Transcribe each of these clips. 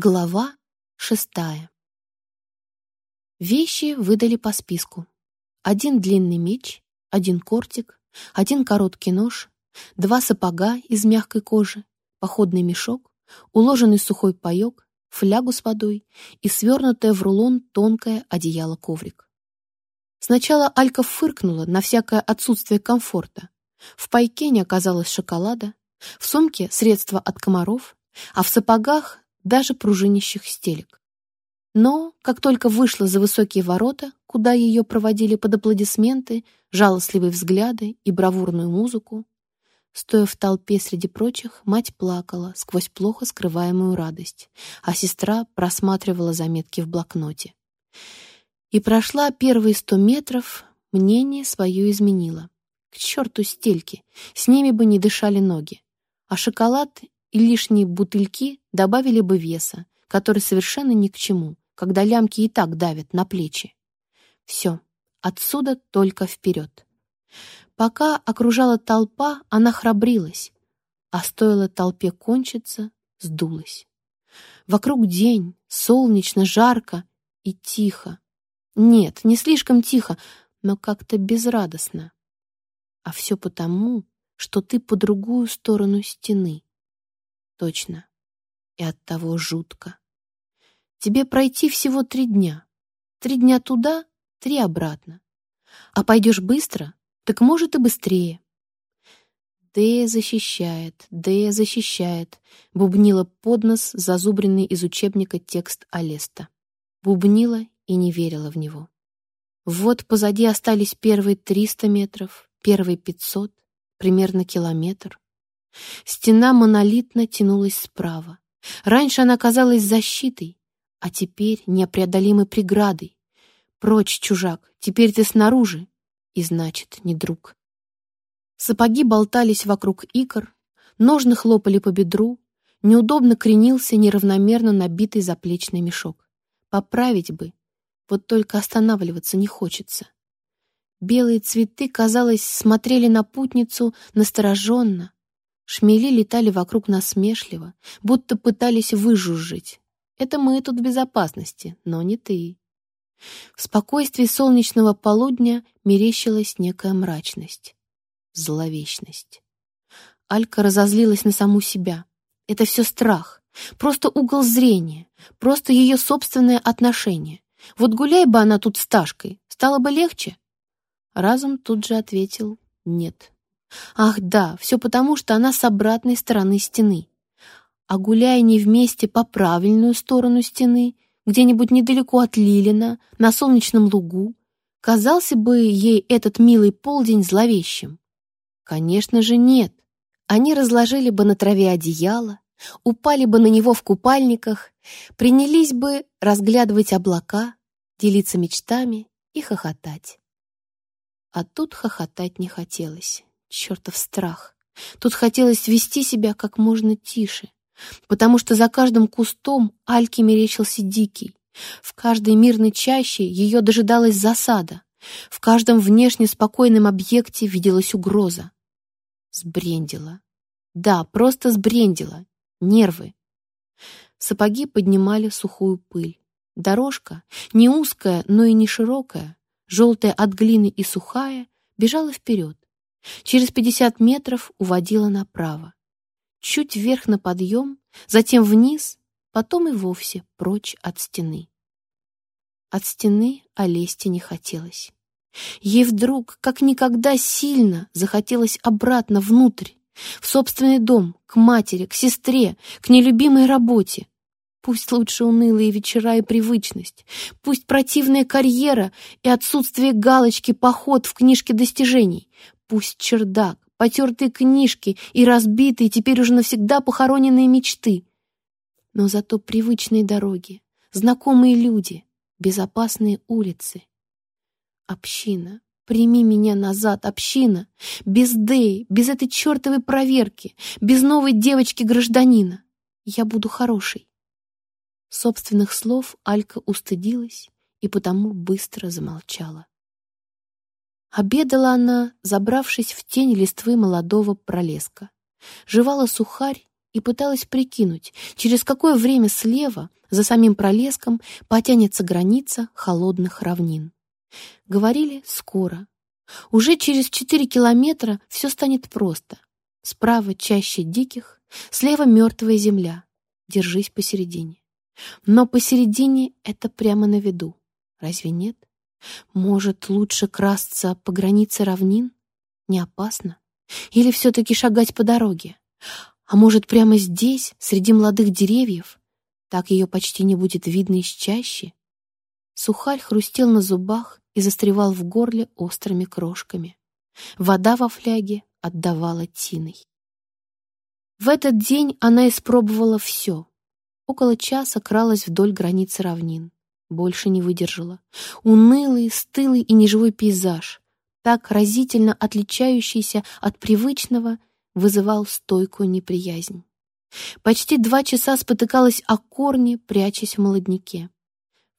Глава шестая. Вещи выдали по списку. Один длинный меч, один кортик, один короткий нож, два сапога из мягкой кожи, походный мешок, уложенный сухой паёк, флягу с водой и свернутое в рулон тонкое одеяло-коврик. Сначала Алька фыркнула на всякое отсутствие комфорта. В пайке не оказалось шоколада, в сумке средства от комаров, а в сапогах даже пружинящих стелек. Но, как только вышла за высокие ворота, куда ее проводили под аплодисменты, жалостливые взгляды и бравурную музыку, стоя в толпе среди прочих, мать плакала сквозь плохо скрываемую радость, а сестра просматривала заметки в блокноте. И прошла первые сто метров, мнение свое изменила. К черту стельки, с ними бы не дышали ноги. А шоколад и лишние бутыльки добавили бы веса, который совершенно ни к чему, когда лямки и так давят на плечи. Все, отсюда только вперед. Пока окружала толпа, она храбрилась, а стоило толпе кончиться, сдулась. Вокруг день, солнечно, жарко и тихо. Нет, не слишком тихо, но как-то безрадостно. А все потому, что ты по другую сторону стены. Точно. И от того жутко. Тебе пройти всего три дня. Три дня туда, три обратно. А пойдешь быстро, так может и быстрее. Дея защищает, Дея защищает, бубнила под нос зазубренный из учебника текст Алеста. Бубнила и не верила в него. Вот позади остались первые триста метров, первые пятьсот, примерно километр. Стена монолитно тянулась справа. Раньше она казалась защитой, а теперь непреодолимой преградой. Прочь, чужак, теперь ты снаружи, и значит, не друг. Сапоги болтались вокруг икр, ножны хлопали по бедру, неудобно кренился неравномерно набитый заплечный мешок. Поправить бы, вот только останавливаться не хочется. Белые цветы, казалось, смотрели на путницу настороженно, Шмели летали вокруг насмешливо, будто пытались выжужжить. Это мы тут в безопасности, но не ты. В спокойствии солнечного полудня мерещилась некая мрачность, зловечность. Алька разозлилась на саму себя. Это все страх, просто угол зрения, просто ее собственное отношение. Вот гуляй бы она тут с Ташкой, стало бы легче? Разум тут же ответил «нет». Ах да, все потому, что она с обратной стороны стены. А гуляя не вместе по правильную сторону стены, где-нибудь недалеко от Лилина, на солнечном лугу, казался бы ей этот милый полдень зловещим. Конечно же, нет. Они разложили бы на траве одеяло, упали бы на него в купальниках, принялись бы разглядывать облака, делиться мечтами и хохотать. А тут хохотать не хотелось. Чертов страх. Тут хотелось вести себя как можно тише, потому что за каждым кустом Альке мерещился дикий. В каждой мирной чаще ее дожидалась засада. В каждом внешне спокойном объекте виделась угроза. Сбрендила. Да, просто сбрендила. Нервы. Сапоги поднимали сухую пыль. Дорожка, не узкая, но и не широкая, желтая от глины и сухая, бежала вперед. Через пятьдесят метров уводила направо. Чуть вверх на подъем, затем вниз, потом и вовсе прочь от стены. От стены Олесте не хотелось. Ей вдруг, как никогда сильно, захотелось обратно внутрь, в собственный дом, к матери, к сестре, к нелюбимой работе. Пусть лучше унылые вечера и привычность, пусть противная карьера и отсутствие галочки «Поход» в книжке достижений, Пусть чердак, потертые книжки и разбитые, теперь уже навсегда похороненные мечты. Но зато привычные дороги, знакомые люди, безопасные улицы. Община, прими меня назад, община, без Дэи, без этой чертовой проверки, без новой девочки-гражданина. Я буду хорошей. Собственных слов Алька устыдилась и потому быстро замолчала. Обедала она, забравшись в тень листвы молодого пролеска. Жевала сухарь и пыталась прикинуть, через какое время слева, за самим пролеском, потянется граница холодных равнин. Говорили скоро. Уже через четыре километра все станет просто. Справа чаще диких, слева мертвая земля. Держись посередине. Но посередине это прямо на виду. Разве нет? Может, лучше красться по границе равнин? Не опасно? Или все-таки шагать по дороге? А может, прямо здесь, среди молодых деревьев? Так ее почти не будет видно из чащи. Сухарь хрустел на зубах и застревал в горле острыми крошками. Вода во фляге отдавала тиной. В этот день она испробовала все. Около часа кралась вдоль границы равнин. Больше не выдержала. Унылый, стылый и неживой пейзаж, так разительно отличающийся от привычного, вызывал стойкую неприязнь. Почти два часа спотыкалась о корни, прячась в молодняке.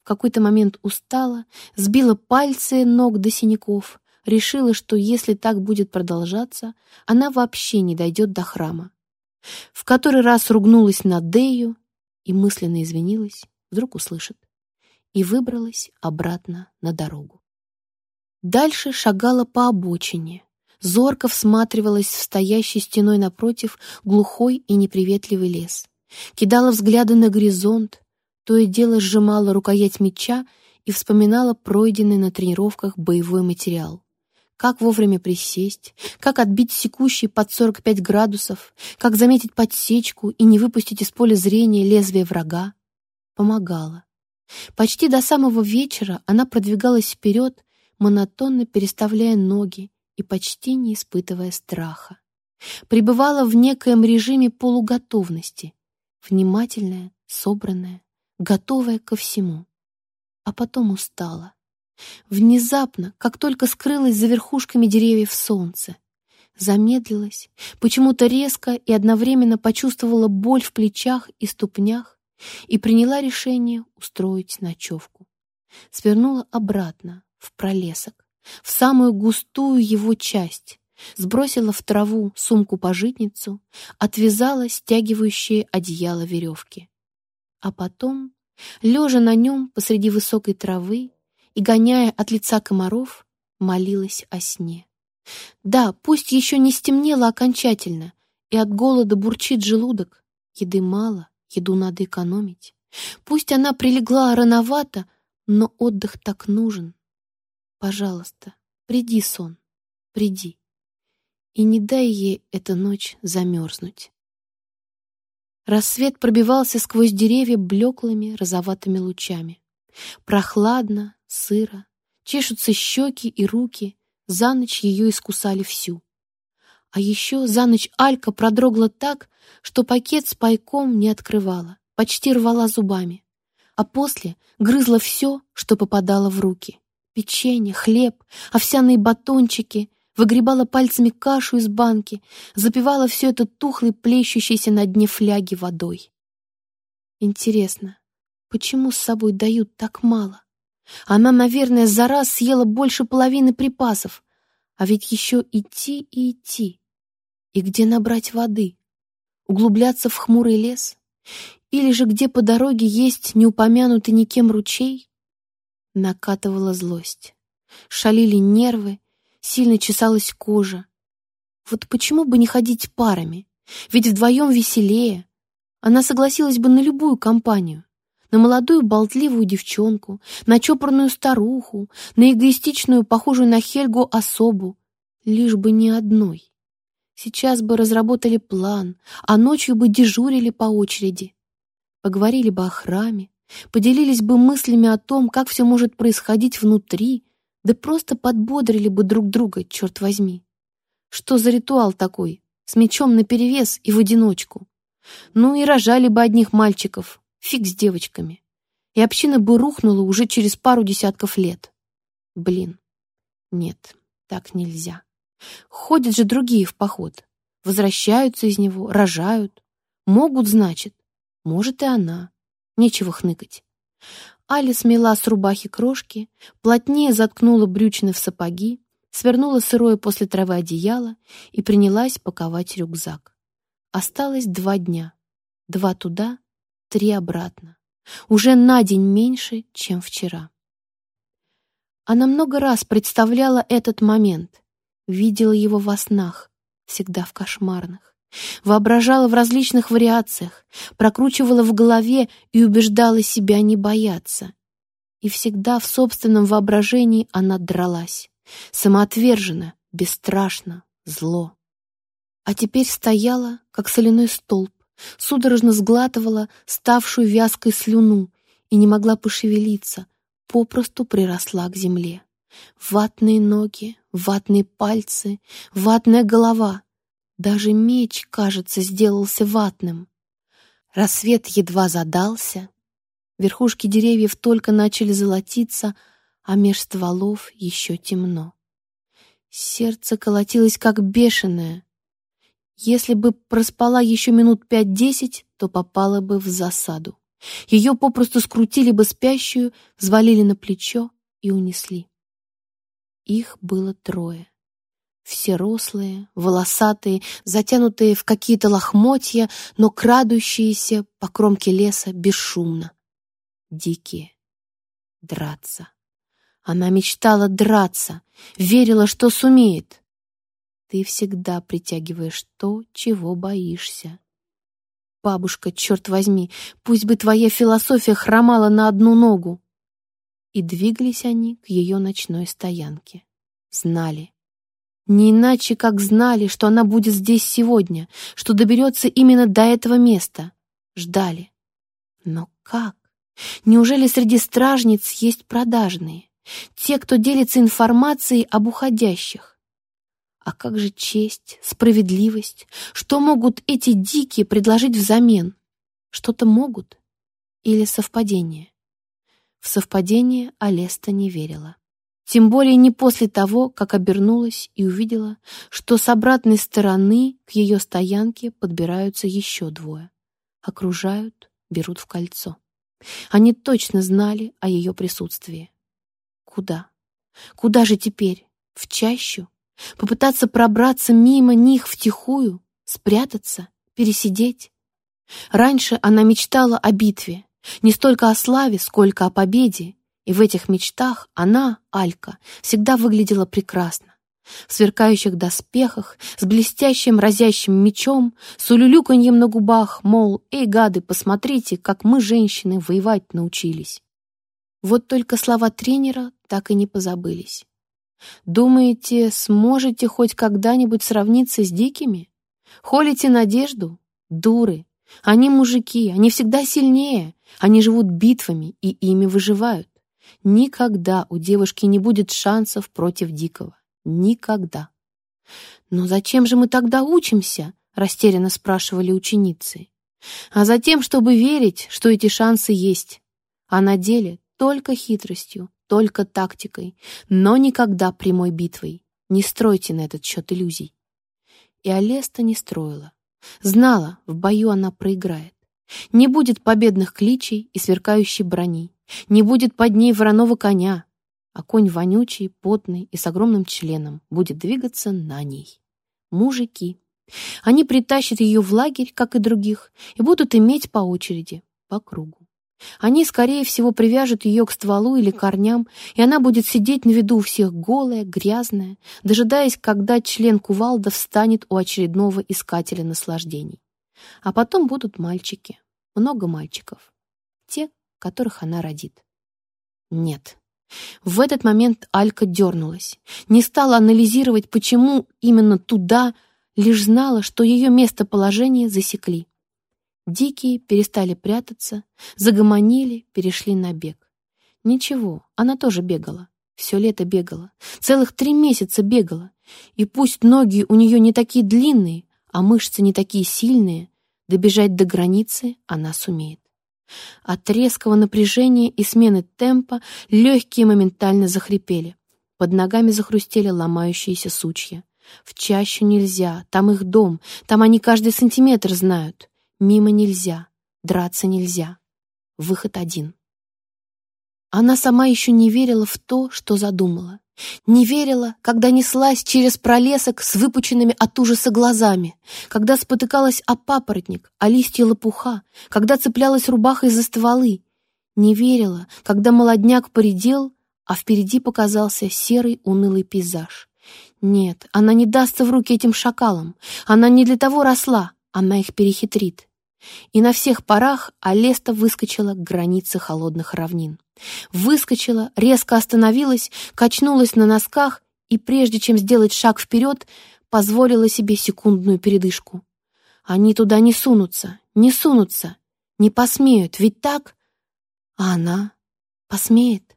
В какой-то момент устала, сбила пальцы ног до синяков, решила, что если так будет продолжаться, она вообще не дойдет до храма. В который раз ругнулась на Дею и мысленно извинилась, вдруг услышит, и выбралась обратно на дорогу. Дальше шагала по обочине, зорко всматривалась в стоящий стеной напротив глухой и неприветливый лес, кидала взгляды на горизонт, то и дело сжимала рукоять меча и вспоминала пройденный на тренировках боевой материал. Как вовремя присесть, как отбить секущий под 45 градусов, как заметить подсечку и не выпустить из поля зрения лезвие врага. Помогала. Почти до самого вечера она продвигалась вперед, монотонно переставляя ноги и почти не испытывая страха. Пребывала в некоем режиме полуготовности, внимательная, собранная, готовая ко всему. А потом устала. Внезапно, как только скрылась за верхушками деревьев солнце, замедлилась, почему-то резко и одновременно почувствовала боль в плечах и ступнях и приняла решение устроить ночевку. Свернула обратно, в пролесок, в самую густую его часть, сбросила в траву сумку-пожитницу, отвязала стягивающие одеяло веревки. А потом, лежа на нем посреди высокой травы и гоняя от лица комаров, молилась о сне. Да, пусть еще не стемнело окончательно, и от голода бурчит желудок, еды мало, еду надо экономить. Пусть она прилегла рановато, но отдых так нужен. Пожалуйста, приди, сон, приди. И не дай ей эта ночь замерзнуть. Рассвет пробивался сквозь деревья блеклыми розоватыми лучами. Прохладно, сыро, чешутся щеки и руки, за ночь ее искусали всю. А еще за ночь Алька продрогла так, что пакет с пайком не открывала, почти рвала зубами, а после грызла все, что попадало в руки. Печенье, хлеб, овсяные батончики, выгребала пальцами кашу из банки, запивала все это тухлой, плещущейся на дне фляги водой. Интересно, почему с собой дают так мало? Она, наверное, за раз съела больше половины припасов, а ведь еще идти и идти. И где набрать воды? Углубляться в хмурый лес? Или же где по дороге есть неупомянутый никем ручей? Накатывала злость. Шалили нервы, сильно чесалась кожа. Вот почему бы не ходить парами? Ведь вдвоем веселее. Она согласилась бы на любую компанию на молодую болтливую девчонку, на чопорную старуху, на эгоистичную, похожую на Хельгу особу, лишь бы не одной. Сейчас бы разработали план, а ночью бы дежурили по очереди. Поговорили бы о храме, поделились бы мыслями о том, как все может происходить внутри, да просто подбодрили бы друг друга, черт возьми. Что за ритуал такой, с мечом наперевес и в одиночку? Ну и рожали бы одних мальчиков, Фиг с девочками. И община бы рухнула уже через пару десятков лет. Блин, нет, так нельзя. Ходят же другие в поход. Возвращаются из него, рожают. Могут, значит. Может и она. Нечего хныкать. Аля смела с рубахи крошки, плотнее заткнула брючины в сапоги, свернула сырое после травы одеяло и принялась паковать рюкзак. Осталось два дня. Два туда, три обратно. Уже на день меньше, чем вчера. Она много раз представляла этот момент, видела его во снах, всегда в кошмарных. Воображала в различных вариациях, прокручивала в голове и убеждала себя не бояться. И всегда в собственном воображении она дралась, самоотверженно, бесстрашно, зло. А теперь стояла, как соляной столб, судорожно сглатывала ставшую вязкой слюну и не могла пошевелиться, попросту приросла к земле. Ватные ноги, ватные пальцы, ватная голова. Даже меч, кажется, сделался ватным. Рассвет едва задался. Верхушки деревьев только начали золотиться, а меж стволов еще темно. Сердце колотилось как бешеное. Если бы проспала еще минут пять-десять, то попала бы в засаду. Ее попросту скрутили бы спящую, взвалили на плечо и унесли. Их было трое. Все рослые, волосатые, затянутые в какие-то лохмотья, но крадущиеся по кромке леса бесшумно. Дикие. Драться. Она мечтала драться, верила, что сумеет. Ты всегда притягиваешь то, чего боишься. Бабушка, черт возьми, пусть бы твоя философия хромала на одну ногу и двигались они к ее ночной стоянке. Знали. Не иначе, как знали, что она будет здесь сегодня, что доберется именно до этого места. Ждали. Но как? Неужели среди стражниц есть продажные? Те, кто делится информацией об уходящих? А как же честь, справедливость? Что могут эти дикие предложить взамен? Что-то могут? Или совпадение? В совпадение Алеста не верила. Тем более не после того, как обернулась и увидела, что с обратной стороны к ее стоянке подбираются еще двое. Окружают, берут в кольцо. Они точно знали о ее присутствии. Куда? Куда же теперь? В чащу? Попытаться пробраться мимо них втихую? Спрятаться? Пересидеть? Раньше она мечтала о битве, не столько о славе, сколько о победе, и в этих мечтах она, Алька, всегда выглядела прекрасно. В сверкающих доспехах, с блестящим разящим мечом, с улюлюканьем на губах, мол, «Эй, гады, посмотрите, как мы, женщины, воевать научились». Вот только слова тренера так и не позабылись. Думаете, сможете хоть когда-нибудь сравниться с дикими? Холите надежду? Дуры! Они мужики, они всегда сильнее, они живут битвами и ими выживают. Никогда у девушки не будет шансов против Дикого. Никогда. «Но зачем же мы тогда учимся?» — растерянно спрашивали ученицы. «А затем, чтобы верить, что эти шансы есть. А на деле только хитростью, только тактикой, но никогда прямой битвой. Не стройте на этот счет иллюзий». И Алеста не строила. Знала, в бою она проиграет. Не будет победных кличей и сверкающей брони. Не будет под ней вороного коня, а конь вонючий, потный и с огромным членом будет двигаться на ней. Мужики. Они притащат ее в лагерь, как и других, и будут иметь по очереди, по кругу. Они, скорее всего, привяжут ее к стволу или корням, и она будет сидеть на виду у всех голая, грязная, дожидаясь, когда член кувалда встанет у очередного искателя наслаждений. А потом будут мальчики, много мальчиков, те, которых она родит. Нет. В этот момент Алька дернулась, не стала анализировать, почему именно туда, лишь знала, что ее местоположение засекли. Дикие перестали прятаться, загомонили, перешли на бег. Ничего, она тоже бегала. Все лето бегала. Целых три месяца бегала. И пусть ноги у нее не такие длинные, а мышцы не такие сильные, добежать до границы она сумеет. От резкого напряжения и смены темпа легкие моментально захрипели. Под ногами захрустели ломающиеся сучья. В чащу нельзя, там их дом, там они каждый сантиметр знают. Мимо нельзя, драться нельзя. Выход один. Она сама еще не верила в то, что задумала. Не верила, когда неслась через пролесок с выпученными от ужаса глазами, когда спотыкалась о папоротник, о листья лопуха, когда цеплялась рубахой за стволы. Не верила, когда молодняк поредел, а впереди показался серый унылый пейзаж. Нет, она не дастся в руки этим шакалам. Она не для того росла, она их перехитрит. И на всех парах Алеста выскочила к границе холодных равнин. Выскочила, резко остановилась, качнулась на носках и, прежде чем сделать шаг вперед, позволила себе секундную передышку. Они туда не сунутся, не сунутся, не посмеют, ведь так? А она посмеет.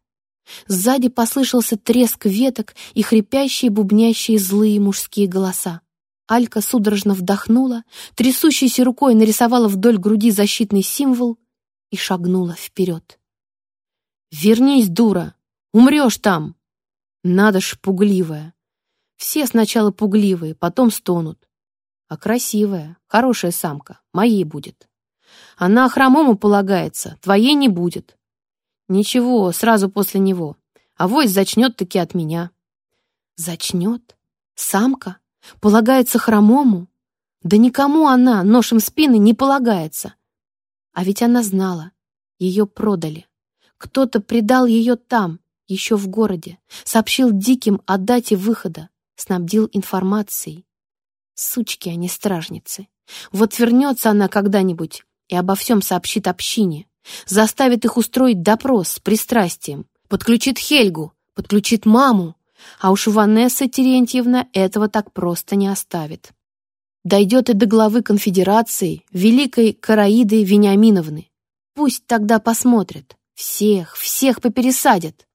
Сзади послышался треск веток и хрипящие, бубнящие злые мужские голоса. Алька судорожно вдохнула, трясущейся рукой нарисовала вдоль груди защитный символ и шагнула вперед. «Вернись, дура! Умрешь там!» Надо ж, пугливая. Все сначала пугливые, потом стонут. А красивая, хорошая самка, моей будет. Она хромому полагается, твоей не будет. Ничего, сразу после него. А вось зачнет-таки от меня. Зачнет? Самка? Полагается хромому? Да никому она, ношем спины, не полагается. А ведь она знала, ее продали. Кто-то предал ее там, еще в городе, сообщил диким о дате выхода, снабдил информацией. Сучки, не стражницы. Вот вернется она когда-нибудь и обо всем сообщит общине, заставит их устроить допрос с пристрастием, подключит Хельгу, подключит маму, а уж Ванесса Терентьевна этого так просто не оставит. Дойдет и до главы конфедерации, великой Караиды Вениаминовны. Пусть тогда посмотрят. Всех, всех попересадят.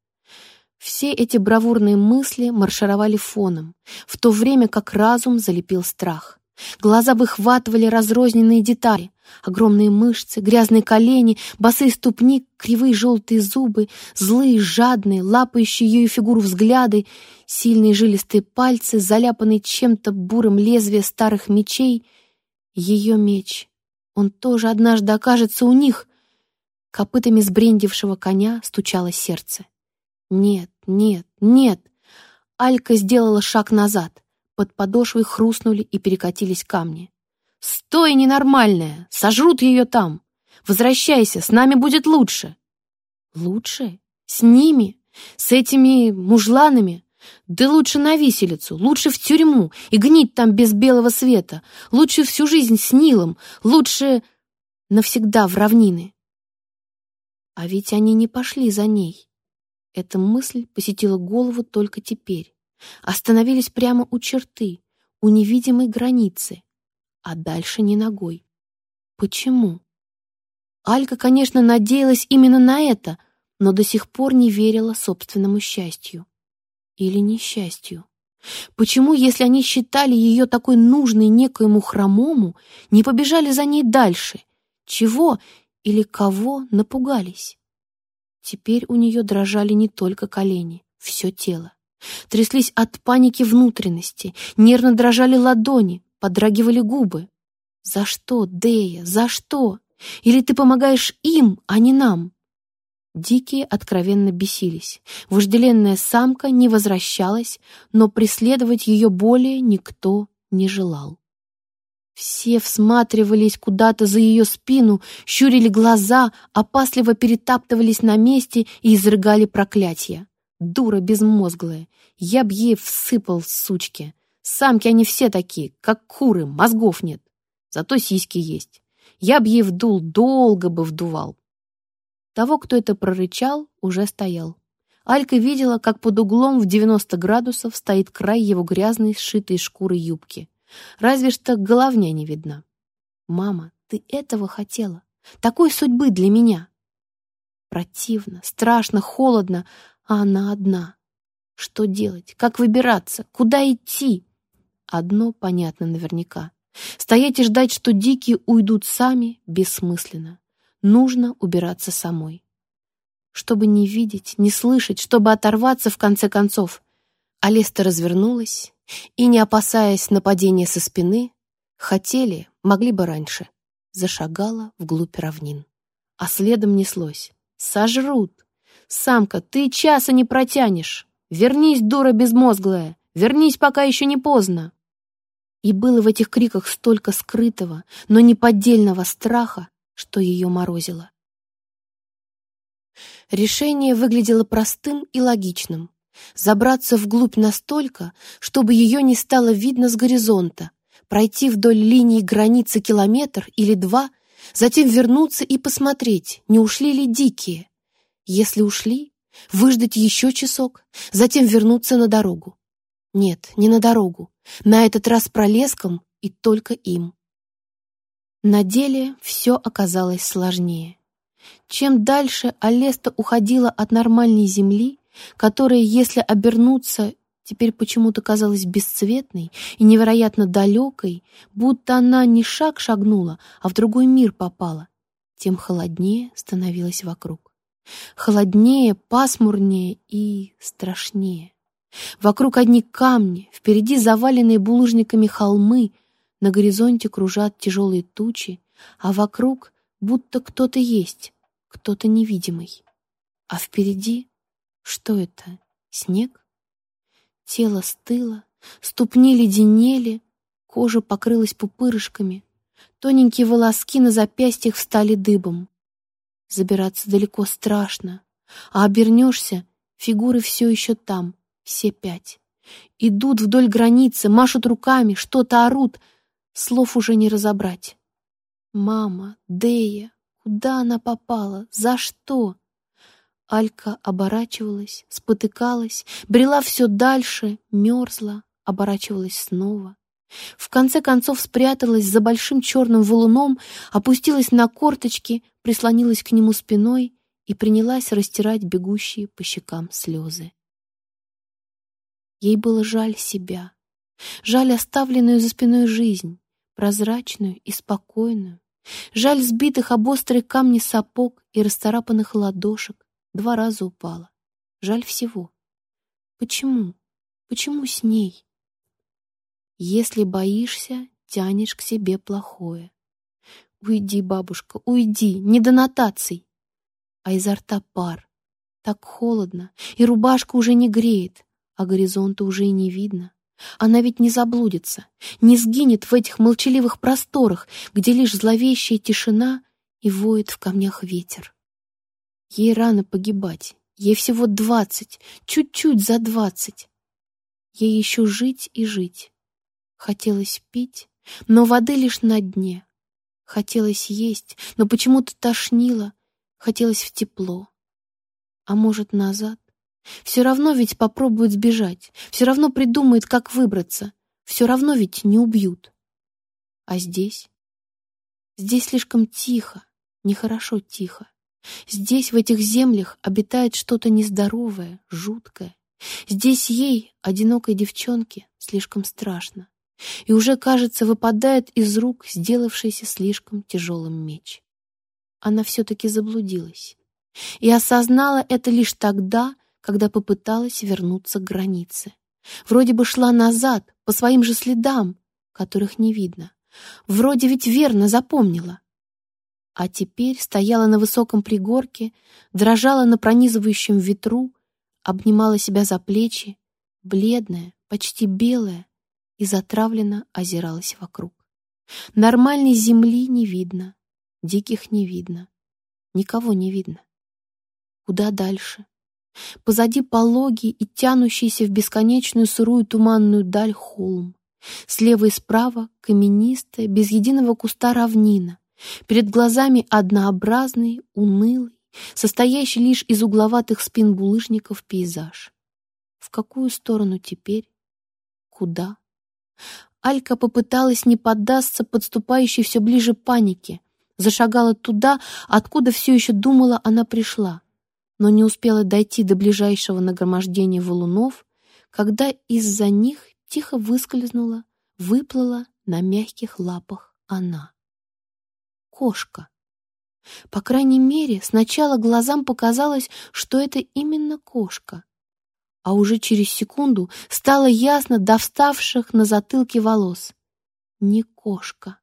Все эти бравурные мысли маршировали фоном, в то время как разум залепил страх. Глаза выхватывали разрозненные детали. Огромные мышцы, грязные колени, босые ступни, кривые желтые зубы, злые, жадные, лапающие ее фигуру взгляды, сильные жилистые пальцы, заляпанные чем-то бурым лезвие старых мечей. Ее меч. Он тоже однажды окажется у них. Копытами сбрендившего коня стучало сердце. Нет, нет, нет. Алька сделала шаг назад. Под подошвой хрустнули и перекатились камни. «Стой, ненормальная! Сожрут ее там! Возвращайся, с нами будет лучше!» «Лучше? С ними? С этими мужланами? Да лучше на виселицу, лучше в тюрьму и гнить там без белого света, лучше всю жизнь с Нилом, лучше навсегда в равнины!» А ведь они не пошли за ней. Эта мысль посетила голову только теперь остановились прямо у черты, у невидимой границы, а дальше не ногой. Почему? Алька, конечно, надеялась именно на это, но до сих пор не верила собственному счастью. Или несчастью. Почему, если они считали ее такой нужной некоему хромому, не побежали за ней дальше? Чего или кого напугались? Теперь у нее дрожали не только колени, все тело. Тряслись от паники внутренности, нервно дрожали ладони, подрагивали губы. «За что, Дея, за что? Или ты помогаешь им, а не нам?» Дикие откровенно бесились. Вожделенная самка не возвращалась, но преследовать ее более никто не желал. Все всматривались куда-то за ее спину, щурили глаза, опасливо перетаптывались на месте и изрыгали проклятия. Дура безмозглая. Я б ей всыпал, сучки. Самки они все такие, как куры, мозгов нет. Зато сиськи есть. Я б ей вдул, долго бы вдувал. Того, кто это прорычал, уже стоял. Алька видела, как под углом в 90 градусов стоит край его грязной, сшитой шкурой юбки. Разве что головня не видна. «Мама, ты этого хотела? Такой судьбы для меня?» Противно, страшно, холодно, а она одна. Что делать? Как выбираться? Куда идти? Одно понятно наверняка. Стоять и ждать, что дикие уйдут сами, бессмысленно. Нужно убираться самой. Чтобы не видеть, не слышать, чтобы оторваться в конце концов. Алеста развернулась и, не опасаясь нападения со спины, хотели, могли бы раньше, зашагала вглубь равнин. А следом неслось. «Сожрут! Самка, ты часа не протянешь. «Вернись, дура безмозглая! Вернись, пока еще не поздно!» И было в этих криках столько скрытого, но неподдельного страха, что ее морозило. Решение выглядело простым и логичным. Забраться вглубь настолько, чтобы ее не стало видно с горизонта, пройти вдоль линии границы километр или два, затем вернуться и посмотреть, не ушли ли дикие. Если ушли, выждать еще часок, затем вернуться на дорогу. Нет, не на дорогу, на этот раз пролеском и только им. На деле все оказалось сложнее. Чем дальше Алеста уходила от нормальной земли, которая, если обернуться, теперь почему-то казалась бесцветной и невероятно далекой, будто она не шаг шагнула, а в другой мир попала, тем холоднее становилось вокруг. Холоднее, пасмурнее и страшнее. Вокруг одни камни, впереди заваленные булыжниками холмы, на горизонте кружат тяжелые тучи, а вокруг будто кто-то есть, кто-то невидимый. А впереди что это? Снег? Тело стыло, ступни леденели, кожа покрылась пупырышками, тоненькие волоски на запястьях встали дыбом. Забираться далеко страшно, а обернешься, фигуры все еще там, все пять. Идут вдоль границы, машут руками, что-то орут, слов уже не разобрать. Мама, Дея, куда она попала, за что? Алька оборачивалась, спотыкалась, брела все дальше, мерзла, оборачивалась снова. В конце концов спряталась за большим черным валуном, опустилась на корточки, прислонилась к нему спиной и принялась растирать бегущие по щекам слезы. Ей было жаль себя, жаль оставленную за спиной жизнь, прозрачную и спокойную, жаль сбитых об острые камни сапог и расцарапанных ладошек, два раза упала. Жаль всего. Почему? Почему с ней? Если боишься, тянешь к себе плохое. Уйди, бабушка, уйди, не до нотаций. А изо рта пар. Так холодно, и рубашка уже не греет а горизонта уже и не видно. Она ведь не заблудится, не сгинет в этих молчаливых просторах, где лишь зловещая тишина и воет в камнях ветер. Ей рано погибать, ей всего двадцать, чуть-чуть за двадцать. Ей еще жить и жить. Хотелось пить, но воды лишь на дне. Хотелось есть, но почему-то тошнило, хотелось в тепло. А может, назад? Все равно ведь попробует сбежать, все равно придумает, как выбраться, все равно ведь не убьют. А здесь? Здесь слишком тихо, нехорошо тихо. Здесь, в этих землях, обитает что-то нездоровое, жуткое. Здесь ей, одинокой девчонке, слишком страшно. И уже, кажется, выпадает из рук сделавшийся слишком тяжелым меч. Она все-таки заблудилась. И осознала это лишь тогда, когда попыталась вернуться к границе. Вроде бы шла назад, по своим же следам, которых не видно. Вроде ведь верно запомнила. А теперь стояла на высоком пригорке, дрожала на пронизывающем ветру, обнимала себя за плечи, бледная, почти белая, и затравленно озиралась вокруг. Нормальной земли не видно, диких не видно, никого не видно. Куда дальше? Позади пологий и тянущийся в бесконечную сырую туманную даль холм. Слева и справа каменистая, без единого куста равнина. Перед глазами однообразный, унылый, состоящий лишь из угловатых спин булыжников пейзаж. В какую сторону теперь? Куда? Алька попыталась не поддаться подступающей все ближе панике, зашагала туда, откуда все еще думала она пришла но не успела дойти до ближайшего нагромождения валунов, когда из-за них тихо выскользнула, выплыла на мягких лапах она. Кошка. По крайней мере, сначала глазам показалось, что это именно кошка. А уже через секунду стало ясно до вставших на затылке волос. Не кошка.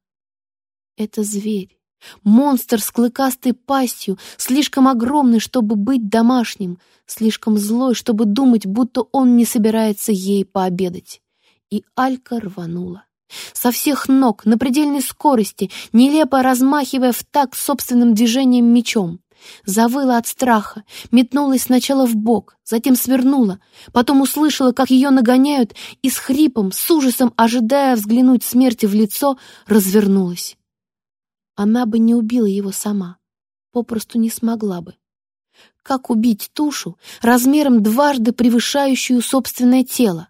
Это зверь. Монстр с клыкастой пастью, слишком огромный, чтобы быть домашним, слишком злой, чтобы думать, будто он не собирается ей пообедать. И Алька рванула. Со всех ног, на предельной скорости, нелепо размахивая в так собственным движением мечом. Завыла от страха, метнулась сначала в бок, затем свернула, потом услышала, как ее нагоняют, и с хрипом, с ужасом, ожидая взглянуть смерти в лицо, развернулась. Она бы не убила его сама, попросту не смогла бы. Как убить тушу размером дважды превышающую собственное тело?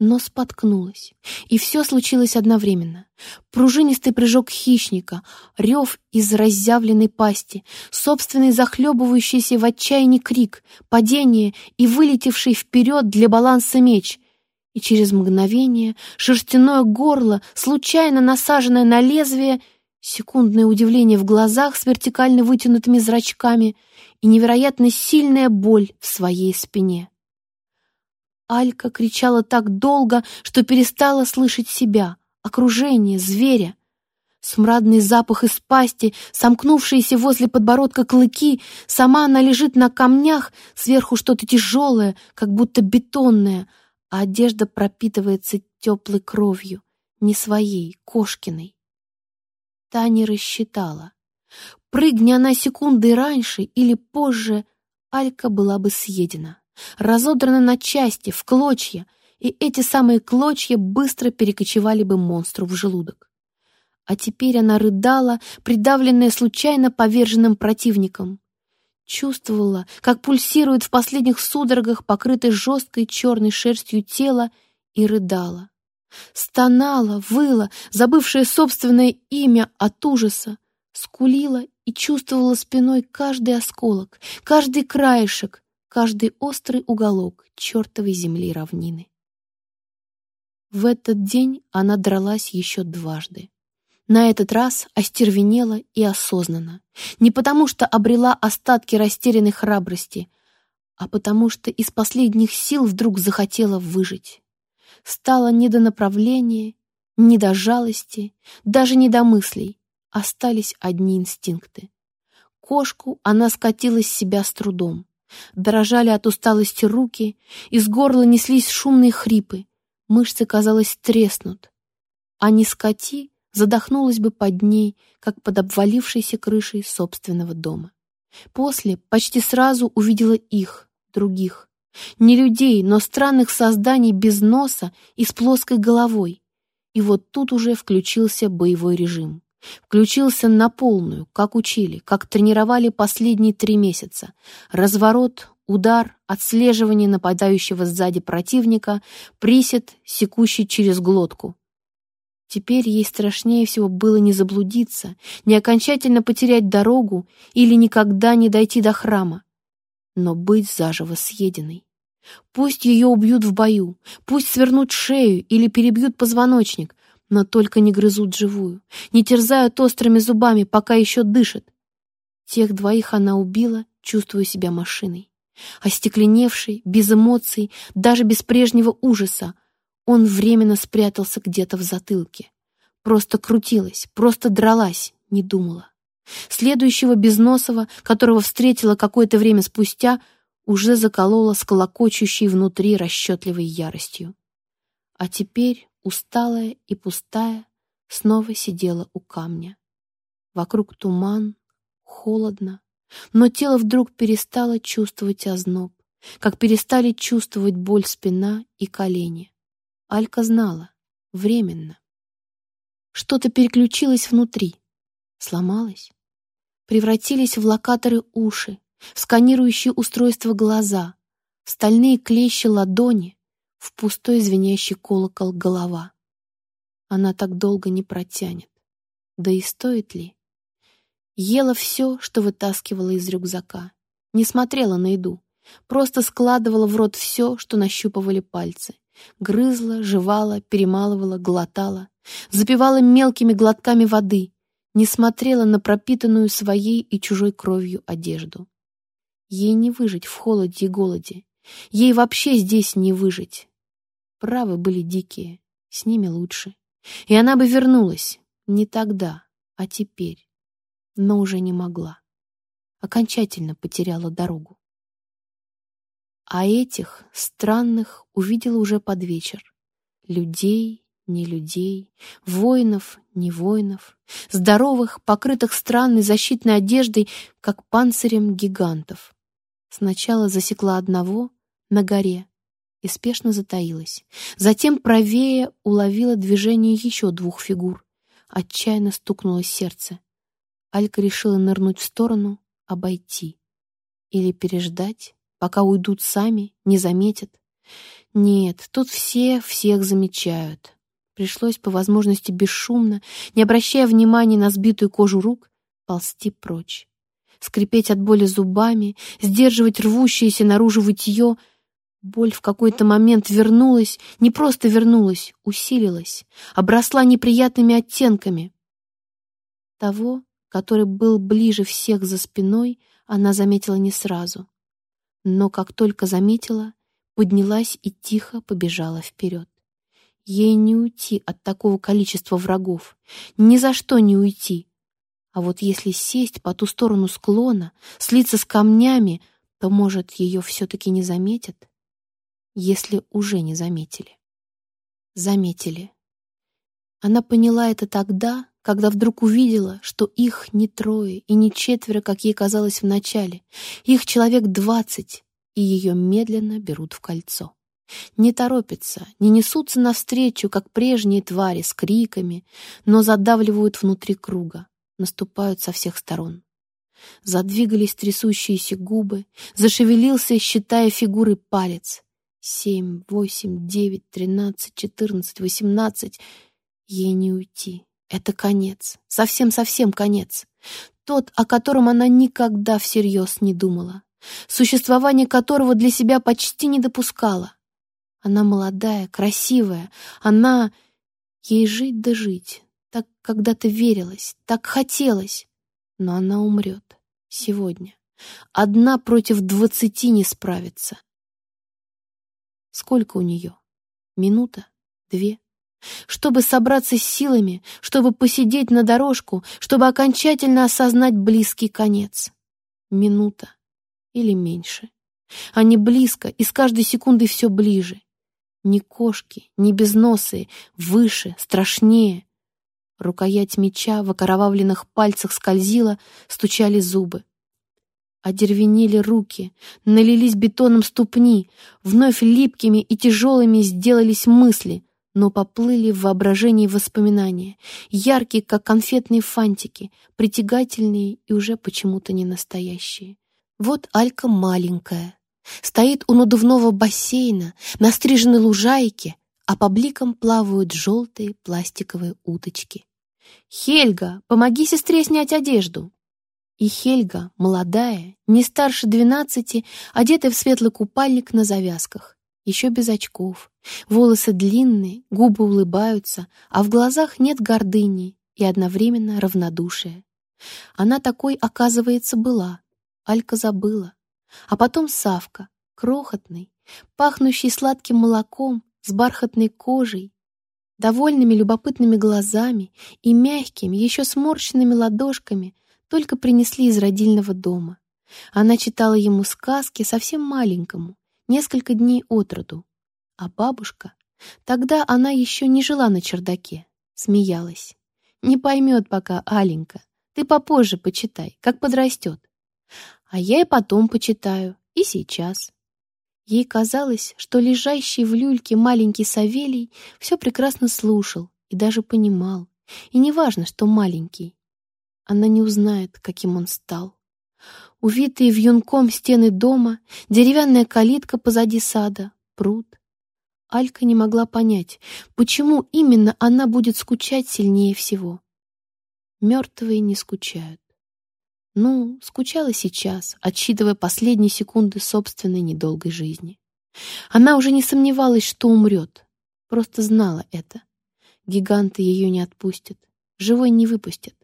Но споткнулась. И все случилось одновременно. Пружинистый прыжок хищника, рев из разъявленной пасти, собственный захлебывающийся в отчаянии крик, падение и вылетевший вперед для баланса меч. И через мгновение шерстяное горло, случайно насаженное на лезвие, секундное удивление в глазах с вертикально вытянутыми зрачками и невероятно сильная боль в своей спине. Алька кричала так долго, что перестала слышать себя, окружение, зверя. Смрадный запах из пасти, сомкнувшиеся возле подбородка клыки, сама она лежит на камнях, сверху что-то тяжелое, как будто бетонное, а одежда пропитывается теплой кровью, не своей, кошкиной. Таня рассчитала. Прыгни она секунды раньше или позже, Алька была бы съедена разодрана на части, в клочья, и эти самые клочья быстро перекочевали бы монстру в желудок. А теперь она рыдала, придавленная случайно поверженным противником. Чувствовала, как пульсирует в последних судорогах, покрытое жесткой черной шерстью тело, и рыдала. Стонала, выла, забывшая собственное имя от ужаса, скулила и чувствовала спиной каждый осколок, каждый краешек, каждый острый уголок чертовой земли равнины. В этот день она дралась еще дважды. На этот раз остервенела и осознанно. Не потому, что обрела остатки растерянной храбрости, а потому что из последних сил вдруг захотела выжить. Стало не до направления, не до жалости, даже не до мыслей. Остались одни инстинкты. Кошку она скатила с себя с трудом. Дрожали от усталости руки, из горла неслись шумные хрипы, мышцы, казалось, треснут. А не скоти задохнулась бы под ней, как под обвалившейся крышей собственного дома. После почти сразу увидела их, других. Не людей, но странных созданий без носа и с плоской головой. И вот тут уже включился боевой режим. Включился на полную, как учили, как тренировали последние три месяца. Разворот, удар, отслеживание нападающего сзади противника, присед, секущий через глотку. Теперь ей страшнее всего было не заблудиться, не окончательно потерять дорогу или никогда не дойти до храма, но быть заживо съеденной. Пусть ее убьют в бою, пусть свернут шею или перебьют позвоночник, но только не грызут живую, не терзают острыми зубами, пока еще дышит. Тех двоих она убила, чувствуя себя машиной. Остекленевший, без эмоций, даже без прежнего ужаса, он временно спрятался где-то в затылке. Просто крутилась, просто дралась, не думала. Следующего Безносова, которого встретила какое-то время спустя, уже заколола с колокочущей внутри расчетливой яростью. А теперь усталая и пустая, снова сидела у камня. Вокруг туман, холодно, но тело вдруг перестало чувствовать озноб, как перестали чувствовать боль спина и колени. Алька знала, временно. Что-то переключилось внутри, сломалось. Превратились в локаторы уши, сканирующие устройства глаза, стальные клещи ладони, в пустой звенящий колокол голова. Она так долго не протянет. Да и стоит ли? Ела все, что вытаскивала из рюкзака. Не смотрела на еду. Просто складывала в рот все, что нащупывали пальцы. Грызла, жевала, перемалывала, глотала. Запивала мелкими глотками воды. Не смотрела на пропитанную своей и чужой кровью одежду. Ей не выжить в холоде и голоде. Ей вообще здесь не выжить. Правы были дикие, с ними лучше. И она бы вернулась, не тогда, а теперь. но уже не могла. Окончательно потеряла дорогу. А этих странных увидела уже под вечер. Людей, не людей, воинов, не воинов, здоровых, покрытых странной защитной одеждой, как панцирем гигантов. Сначала засекла одного на горе и спешно затаилась. Затем правее уловила движение еще двух фигур. Отчаянно стукнуло сердце. Алька решила нырнуть в сторону, обойти. Или переждать, пока уйдут сами, не заметят. Нет, тут все всех замечают. Пришлось по возможности бесшумно, не обращая внимания на сбитую кожу рук, ползти прочь. Скрипеть от боли зубами, сдерживать рвущееся наружу вытье. Боль в какой-то момент вернулась, не просто вернулась, усилилась, обросла неприятными оттенками. Того, который был ближе всех за спиной, она заметила не сразу. Но как только заметила, поднялась и тихо побежала вперед. Ей не уйти от такого количества врагов, ни за что не уйти. А вот если сесть по ту сторону склона, слиться с камнями, то, может, ее все-таки не заметят? Если уже не заметили. Заметили. Она поняла это тогда, когда вдруг увидела, что их не трое и не четверо, как ей казалось вначале. Их человек двадцать, и ее медленно берут в кольцо. Не торопятся, не несутся навстречу, как прежние твари, с криками, но задавливают внутри круга, наступают со всех сторон. Задвигались трясущиеся губы, зашевелился, считая фигуры, палец. Семь, восемь, девять, тринадцать, четырнадцать, восемнадцать. Ей не уйти. Это конец. Совсем-совсем конец. Тот, о котором она никогда всерьез не думала. Существование которого для себя почти не допускала. Она молодая, красивая. Она... Ей жить да жить. Так когда-то верилась, так хотелось. Но она умрет. Сегодня. Одна против двадцати не справится. Сколько у нее? Минута? Две? Чтобы собраться с силами, чтобы посидеть на дорожку, чтобы окончательно осознать близкий конец. Минута или меньше. Они близко, и с каждой секундой все ближе. Ни кошки, ни безносые, выше, страшнее. Рукоять меча в окровавленных пальцах скользила, стучали зубы. Одервенели руки, налились бетоном ступни, вновь липкими и тяжелыми сделались мысли, но поплыли в воображении воспоминания, яркие, как конфетные фантики, притягательные и уже почему-то не настоящие. Вот Алька маленькая, Стоит у надувного бассейна, на стриженной лужайке, а по бликам плавают желтые пластиковые уточки. «Хельга, помоги сестре снять одежду!» И Хельга, молодая, не старше двенадцати, одетая в светлый купальник на завязках, еще без очков, волосы длинные, губы улыбаются, а в глазах нет гордыни и одновременно равнодушия. Она такой, оказывается, была. Алька забыла. А потом Савка, крохотный, пахнущий сладким молоком, с бархатной кожей, довольными любопытными глазами и мягкими, еще сморщенными ладошками, только принесли из родильного дома. Она читала ему сказки совсем маленькому, несколько дней от роду. А бабушка, тогда она еще не жила на чердаке, смеялась. «Не поймет пока, Аленька, ты попозже почитай, как подрастет. А я и потом почитаю, и сейчас. Ей казалось, что лежащий в люльке маленький Савелий все прекрасно слушал и даже понимал. И неважно, что маленький. Она не узнает, каким он стал. Увитые вьюнком стены дома, деревянная калитка позади сада, пруд. Алька не могла понять, почему именно она будет скучать сильнее всего. Мертвые не скучают. Ну, скучала сейчас, отсчитывая последние секунды собственной недолгой жизни. Она уже не сомневалась, что умрет. Просто знала это. Гиганты ее не отпустят. Живой не выпустят.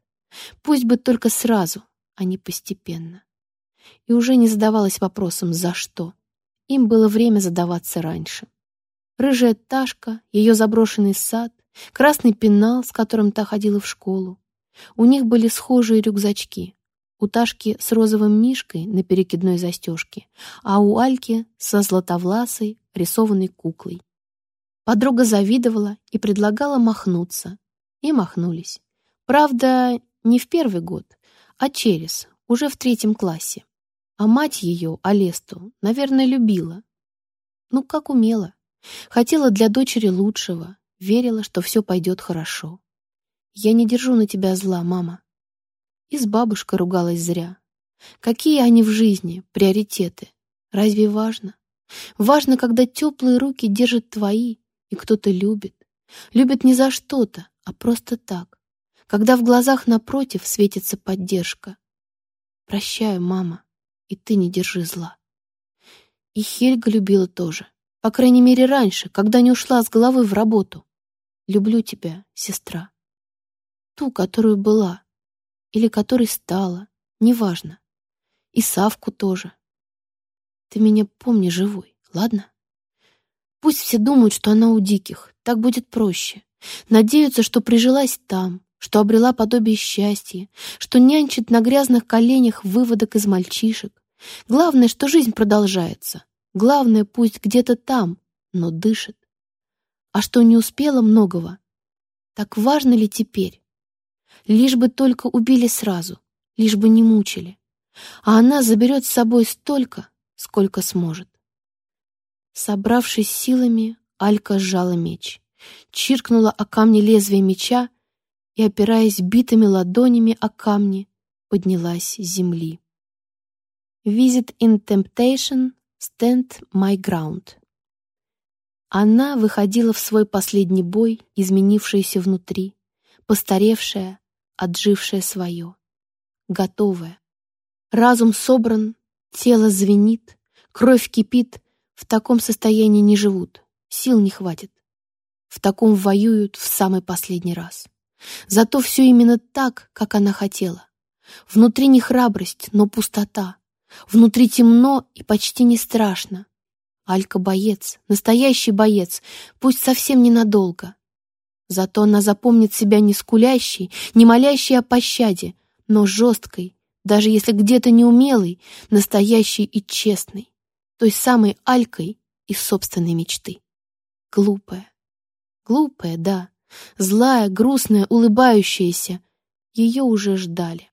Пусть бы только сразу, а не постепенно. И уже не задавалась вопросом «за что?». Им было время задаваться раньше. Рыжая Ташка, ее заброшенный сад, красный пенал, с которым та ходила в школу, У них были схожие рюкзачки. У Ташки с розовым мишкой на перекидной застежке, а у Альки со златовласой рисованной куклой. Подруга завидовала и предлагала махнуться. И махнулись. Правда, не в первый год, а через, уже в третьем классе. А мать ее, Алесту, наверное, любила. Ну, как умела. Хотела для дочери лучшего, верила, что все пойдет хорошо. Я не держу на тебя зла, мама. И с бабушкой ругалась зря. Какие они в жизни, приоритеты? Разве важно? Важно, когда теплые руки держат твои, и кто-то любит. Любит не за что-то, а просто так. Когда в глазах напротив светится поддержка. Прощаю, мама, и ты не держи зла. И Хельга любила тоже. По крайней мере, раньше, когда не ушла с головы в работу. Люблю тебя, сестра. Ту, которую была. Или которой стала. Неважно. И Савку тоже. Ты меня помни живой, ладно? Пусть все думают, что она у диких. Так будет проще. Надеются, что прижилась там, что обрела подобие счастья, что нянчит на грязных коленях выводок из мальчишек. Главное, что жизнь продолжается. Главное, пусть где-то там, но дышит. А что не успела многого, так важно ли теперь? Лишь бы только убили сразу, лишь бы не мучили. А она заберет с собой столько, сколько сможет. Собравшись силами, Алька сжала меч, чиркнула о камни лезвие меча и, опираясь битыми ладонями о камни, поднялась с земли. Visit in Temptation, Stand My Ground. Она выходила в свой последний бой, изменившаяся внутри, постаревшая, отжившая свое, готовая. Разум собран, тело звенит, кровь кипит, в таком состоянии не живут, сил не хватит. В таком воюют в самый последний раз. Зато все именно так, как она хотела. Внутри не храбрость, но пустота. Внутри темно и почти не страшно. Алька боец, настоящий боец, пусть совсем ненадолго. Зато она запомнит себя не скулящей, не молящей о пощаде, но жесткой, даже если где-то неумелой, настоящей и честной, той самой Алькой из собственной мечты. Глупая. Глупая, да. Злая, грустная, улыбающаяся. Ее уже ждали.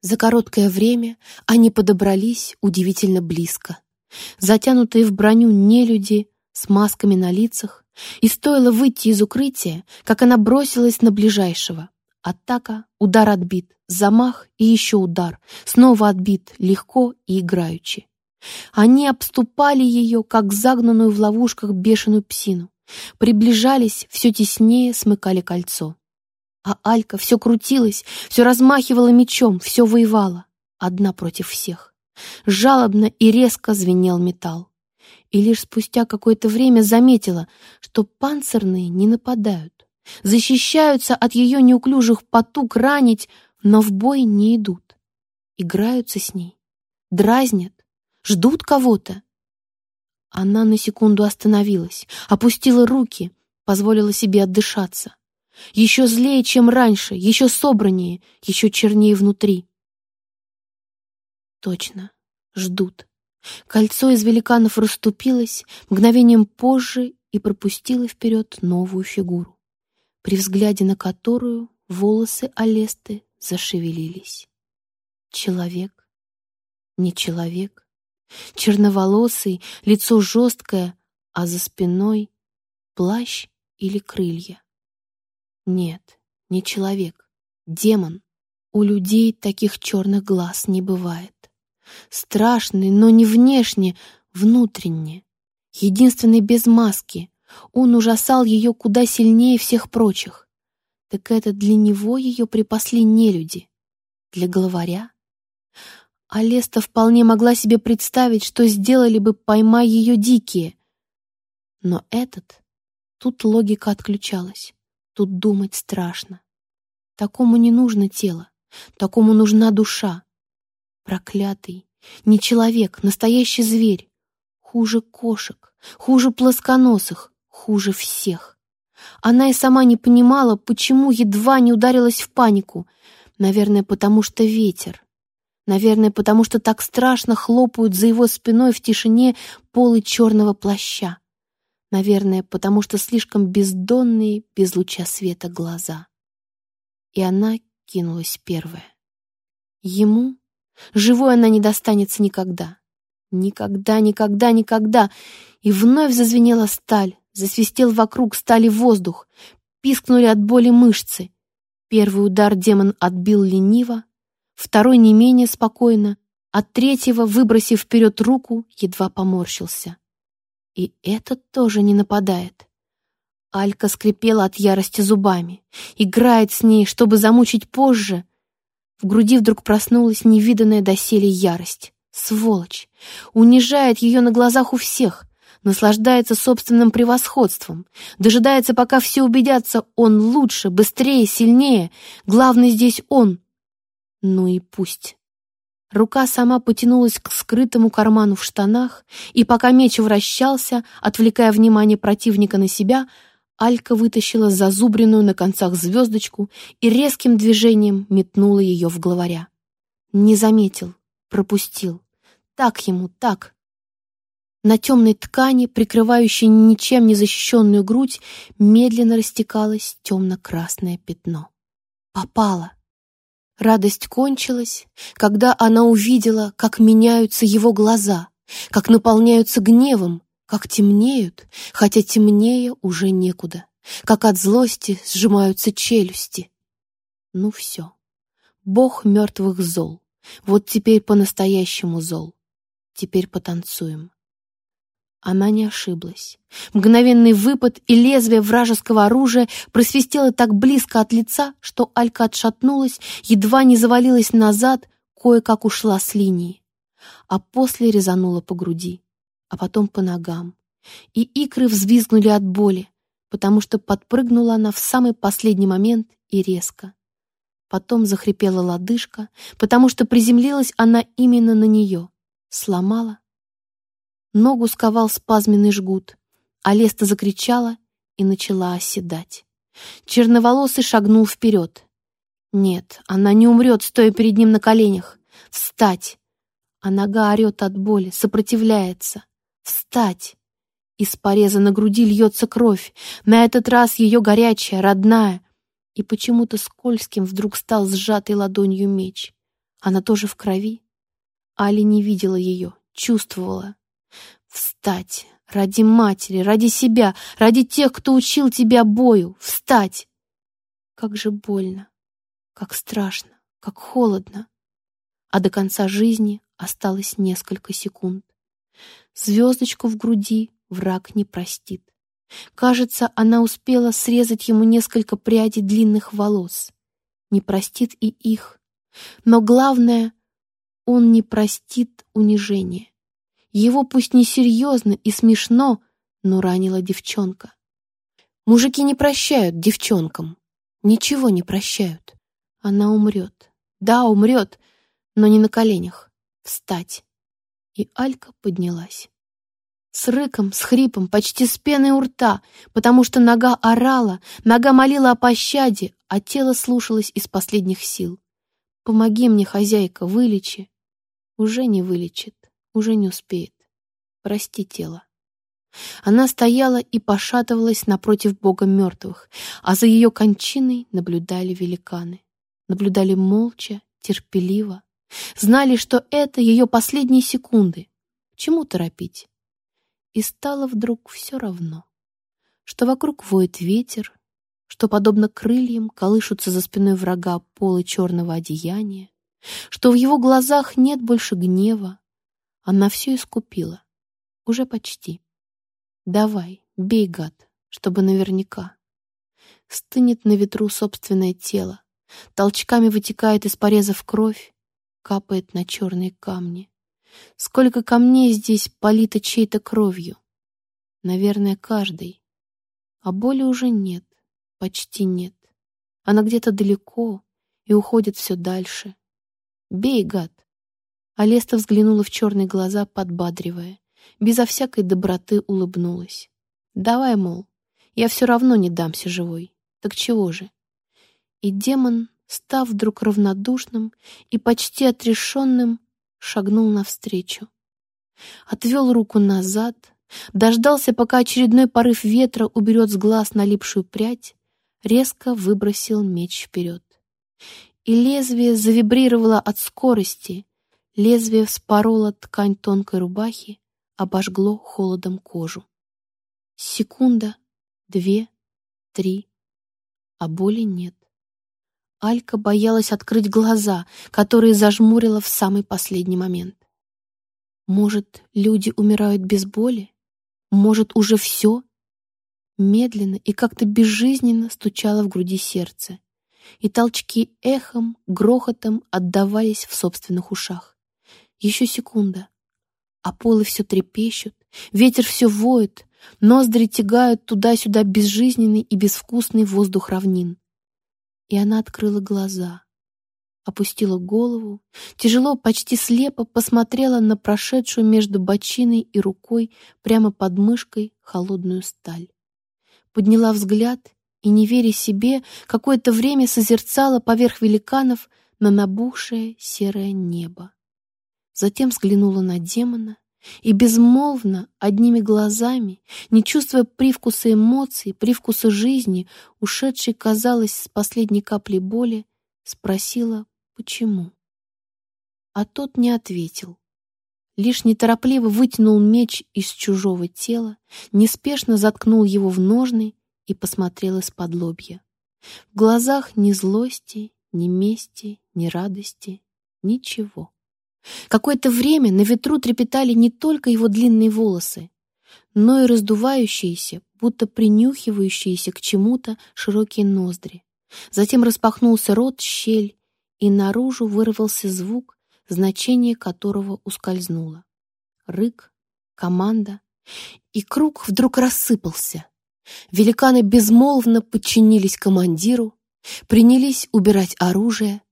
За короткое время они подобрались удивительно близко. Затянутые в броню нелюди с масками на лицах, и стоило выйти из укрытия, как она бросилась на ближайшего. Атака, удар отбит, замах и еще удар, снова отбит, легко и играючи. Они обступали ее, как загнанную в ловушках бешеную псину. Приближались, все теснее смыкали кольцо. А Алька все крутилась, все размахивала мечом, все воевала. Одна против всех. Жалобно и резко звенел металл и лишь спустя какое-то время заметила, что панцирные не нападают, защищаются от ее неуклюжих потуг ранить, но в бой не идут. Играются с ней, дразнят, ждут кого-то. Она на секунду остановилась, опустила руки, позволила себе отдышаться. Еще злее, чем раньше, еще собраннее, еще чернее внутри. Точно, ждут. Кольцо из великанов расступилось мгновением позже и пропустило вперед новую фигуру, при взгляде на которую волосы Алесты зашевелились. Человек? Не человек. Черноволосый, лицо жесткое, а за спиной плащ или крылья. Нет, не человек, демон. У людей таких черных глаз не бывает. Страшный, но не внешне, внутренне. Единственный без маски. Он ужасал ее куда сильнее всех прочих. Так это для него ее припасли нелюди. Для главаря? Алеста вполне могла себе представить, что сделали бы, поймай ее дикие. Но этот... Тут логика отключалась. Тут думать страшно. Такому не нужно тело. Такому нужна душа. Проклятый. Не человек, настоящий зверь. Хуже кошек, хуже плосконосых, хуже всех. Она и сама не понимала, почему едва не ударилась в панику. Наверное, потому что ветер. Наверное, потому что так страшно хлопают за его спиной в тишине полы черного плаща. Наверное, потому что слишком бездонные, без луча света глаза. И она кинулась первая. Ему живой она не достанется никогда. Никогда, никогда, никогда. И вновь зазвенела сталь, засвистел вокруг стали воздух, пискнули от боли мышцы. Первый удар демон отбил лениво, второй не менее спокойно, от третьего, выбросив вперед руку, едва поморщился. И этот тоже не нападает. Алька скрипела от ярости зубами, играет с ней, чтобы замучить позже. В груди вдруг проснулась невиданная доселе ярость. Сволочь! Унижает ее на глазах у всех, наслаждается собственным превосходством, дожидается, пока все убедятся, он лучше, быстрее, сильнее, главный здесь он. Ну и пусть. Рука сама потянулась к скрытому карману в штанах, и пока меч вращался, отвлекая внимание противника на себя, Алька вытащила зазубренную на концах звездочку и резким движением метнула ее в главаря. Не заметил, пропустил. Так ему, так. На темной ткани, прикрывающей ничем не защищенную грудь, медленно растекалось темно-красное пятно. Попала. Радость кончилась, когда она увидела, как меняются его глаза, как наполняются гневом, как темнеют, хотя темнее уже некуда, как от злости сжимаются челюсти. Ну все, бог мертвых зол, вот теперь по-настоящему зол, теперь потанцуем. Она не ошиблась. Мгновенный выпад и лезвие вражеского оружия просвистело так близко от лица, что Алька отшатнулась, едва не завалилась назад, кое-как ушла с линии. А после резанула по груди, а потом по ногам. И икры взвизгнули от боли, потому что подпрыгнула она в самый последний момент и резко. Потом захрипела лодыжка, потому что приземлилась она именно на нее. Сломала Ногу сковал спазменный жгут, а Леста закричала и начала оседать. Черноволосый шагнул вперед. Нет, она не умрет, стоя перед ним на коленях. Встать! А нога орет от боли, сопротивляется. Встать! Из пореза на груди льется кровь, на этот раз ее горячая, родная. И почему-то скользким вдруг стал сжатой ладонью меч. Она тоже в крови. Али не видела ее, чувствовала. Встать! Ради матери, ради себя, ради тех, кто учил тебя бою. Встать! Как же больно, как страшно, как холодно. А до конца жизни осталось несколько секунд. Звездочку в груди враг не простит. Кажется, она успела срезать ему несколько прядей длинных волос. Не простит и их. Но главное, он не простит унижения. Его пусть не серьезно и смешно, но ранила девчонка. Мужики не прощают девчонкам. Ничего не прощают. Она умрет. Да, умрет, но не на коленях. Встать. И Алька поднялась. С рыком, с хрипом, почти с пеной у рта, потому что нога орала, нога молила о пощаде, а тело слушалось из последних сил. «Помоги мне, хозяйка, вылечи». Уже не вылечит уже не успеет. Прости тело. Она стояла и пошатывалась напротив бога мертвых, а за ее кончиной наблюдали великаны. Наблюдали молча, терпеливо. Знали, что это ее последние секунды. Чему торопить? И стало вдруг все равно, что вокруг воет ветер, что, подобно крыльям, колышутся за спиной врага полы черного одеяния, что в его глазах нет больше гнева, она все искупила. Уже почти. Давай, бей, гад, чтобы наверняка. Стынет на ветру собственное тело. Толчками вытекает из порезов кровь, капает на черные камни. Сколько камней здесь полито чьей-то кровью. Наверное, каждый. А боли уже нет, почти нет. Она где-то далеко и уходит все дальше. Бей, гад. Алеста взглянула в черные глаза, подбадривая. Безо всякой доброты улыбнулась. «Давай, мол, я все равно не дамся живой. Так чего же? И демон, став вдруг равнодушным и почти отрешенным, шагнул навстречу. Отвел руку назад, дождался, пока очередной порыв ветра уберет с глаз налипшую прядь, резко выбросил меч вперед. И лезвие завибрировало от скорости, лезвие вспороло ткань тонкой рубахи, обожгло холодом кожу. Секунда, две, три, а боли нет. Алька боялась открыть глаза, которые зажмурила в самый последний момент. Может, люди умирают без боли? Может, уже все? Медленно и как-то безжизненно стучало в груди сердце, и толчки эхом, грохотом отдавались в собственных ушах. Еще секунда, а полы все трепещут, ветер все воет, ноздри тягают туда-сюда безжизненный и безвкусный воздух равнин. И она открыла глаза, опустила голову, тяжело, почти слепо посмотрела на прошедшую между бочиной и рукой прямо под мышкой холодную сталь. Подняла взгляд и, не веря себе, какое-то время созерцала поверх великанов на набухшее серое небо. Затем взглянула на демона и безмолвно, одними глазами, не чувствуя привкуса эмоций, привкуса жизни, ушедшей, казалось, с последней каплей боли, спросила, почему. А тот не ответил. Лишь неторопливо вытянул меч из чужого тела, неспешно заткнул его в ножны и посмотрел из-под лобья. В глазах ни злости, ни мести, ни радости, ничего. Какое-то время на ветру трепетали не только его длинные волосы, но и раздувающиеся, будто принюхивающиеся к чему-то широкие ноздри. Затем распахнулся рот, щель, и наружу вырвался звук, значение которого ускользнуло. Рык, команда, и круг вдруг рассыпался. Великаны безмолвно подчинились командиру, принялись убирать оружие,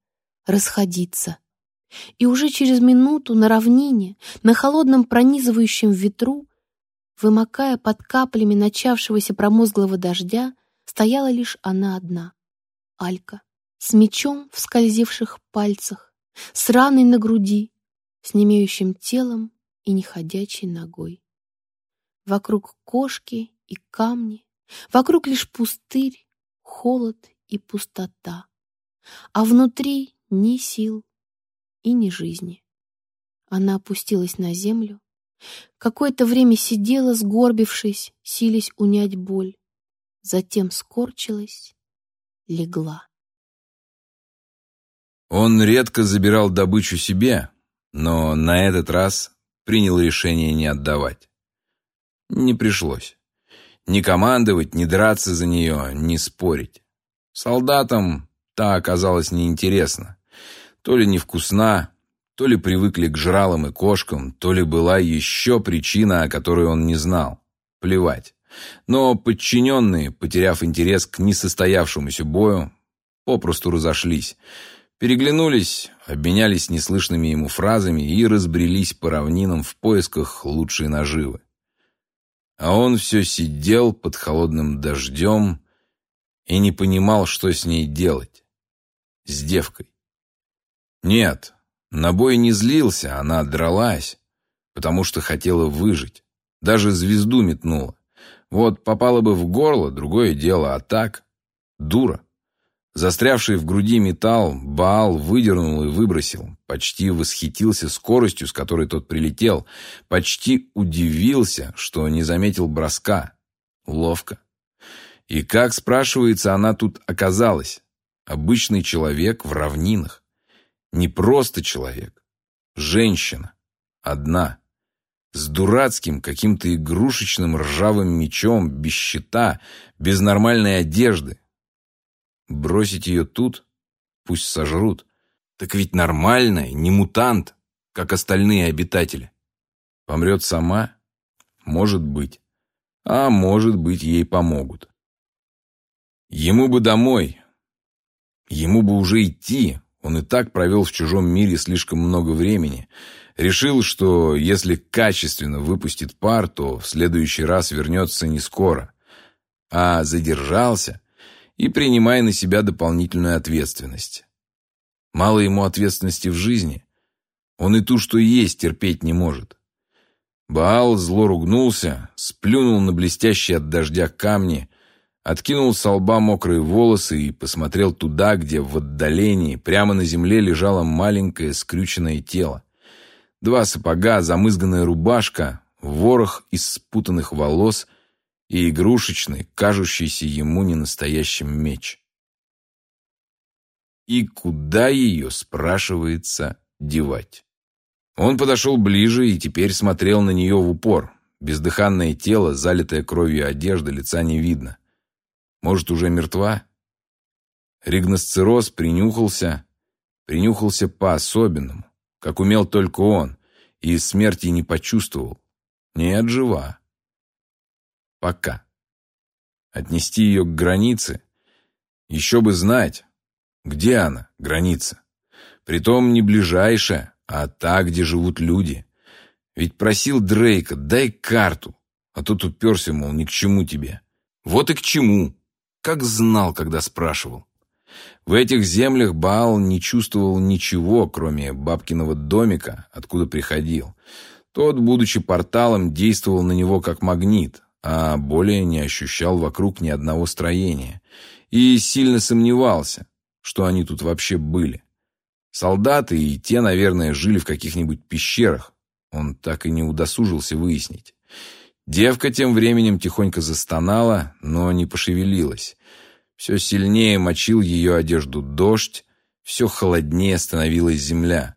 расходиться — и уже через минуту на равнине, на холодном пронизывающем ветру, вымокая под каплями начавшегося промозглого дождя, стояла лишь она одна, Алька, с мечом в скользивших пальцах, с раной на груди, с немеющим телом и неходячей ногой. Вокруг кошки и камни, вокруг лишь пустырь, холод и пустота, а внутри ни сил, и ни жизни. Она опустилась на землю, какое-то время сидела, сгорбившись, силясь унять боль, затем скорчилась, легла. Он редко забирал добычу себе, но на этот раз принял решение не отдавать. Не пришлось. Ни командовать, ни драться за нее, ни спорить. Солдатам та оказалась неинтересна. То ли невкусна, то ли привыкли к жралам и кошкам, то ли была еще причина, о которой он не знал. Плевать. Но подчиненные, потеряв интерес к несостоявшемуся бою, попросту разошлись. Переглянулись, обменялись неслышными ему фразами и разбрелись по равнинам в поисках лучшей наживы. А он все сидел под холодным дождем и не понимал, что с ней делать. С девкой. Нет, на бой не злился, она дралась, потому что хотела выжить. Даже звезду метнула. Вот попала бы в горло, другое дело, а так — дура. Застрявший в груди металл Баал выдернул и выбросил. Почти восхитился скоростью, с которой тот прилетел. Почти удивился, что не заметил броска. Ловко. И как, спрашивается, она тут оказалась? Обычный человек в равнинах. Не просто человек. Женщина. Одна. С дурацким, каким-то игрушечным ржавым мечом, без щита, без нормальной одежды. Бросить ее тут? Пусть сожрут. Так ведь нормальная, не мутант, как остальные обитатели. Помрет сама? Может быть. А может быть, ей помогут. Ему бы домой. Ему бы уже идти, он и так провел в чужом мире слишком много времени. Решил, что если качественно выпустит пар, то в следующий раз вернется не скоро. а задержался и принимая на себя дополнительную ответственность. Мало ему ответственности в жизни. Он и ту, что есть, терпеть не может. Баал зло ругнулся, сплюнул на блестящие от дождя камни, откинул с лба мокрые волосы и посмотрел туда, где в отдалении прямо на земле лежало маленькое скрюченное тело. Два сапога, замызганная рубашка, ворох из спутанных волос и игрушечный, кажущийся ему ненастоящим меч. И куда ее, спрашивается, девать? Он подошел ближе и теперь смотрел на нее в упор. Бездыханное тело, залитое кровью одежда, лица не видно. Может, уже мертва? Ригносцероз принюхался, принюхался по-особенному, как умел только он, и смерти не почувствовал. Нет, жива. Пока. Отнести ее к границе? Еще бы знать, где она, граница. Притом не ближайшая, а та, где живут люди. Ведь просил Дрейка, дай карту, а тот уперся, мол, ни к чему тебе. Вот и к чему. Как знал, когда спрашивал. В этих землях Баал не чувствовал ничего, кроме бабкиного домика, откуда приходил. Тот, будучи порталом, действовал на него как магнит, а более не ощущал вокруг ни одного строения. И сильно сомневался, что они тут вообще были. Солдаты и те, наверное, жили в каких-нибудь пещерах. Он так и не удосужился выяснить. Девка тем временем тихонько застонала, но не пошевелилась. Все сильнее мочил ее одежду дождь, все холоднее становилась земля.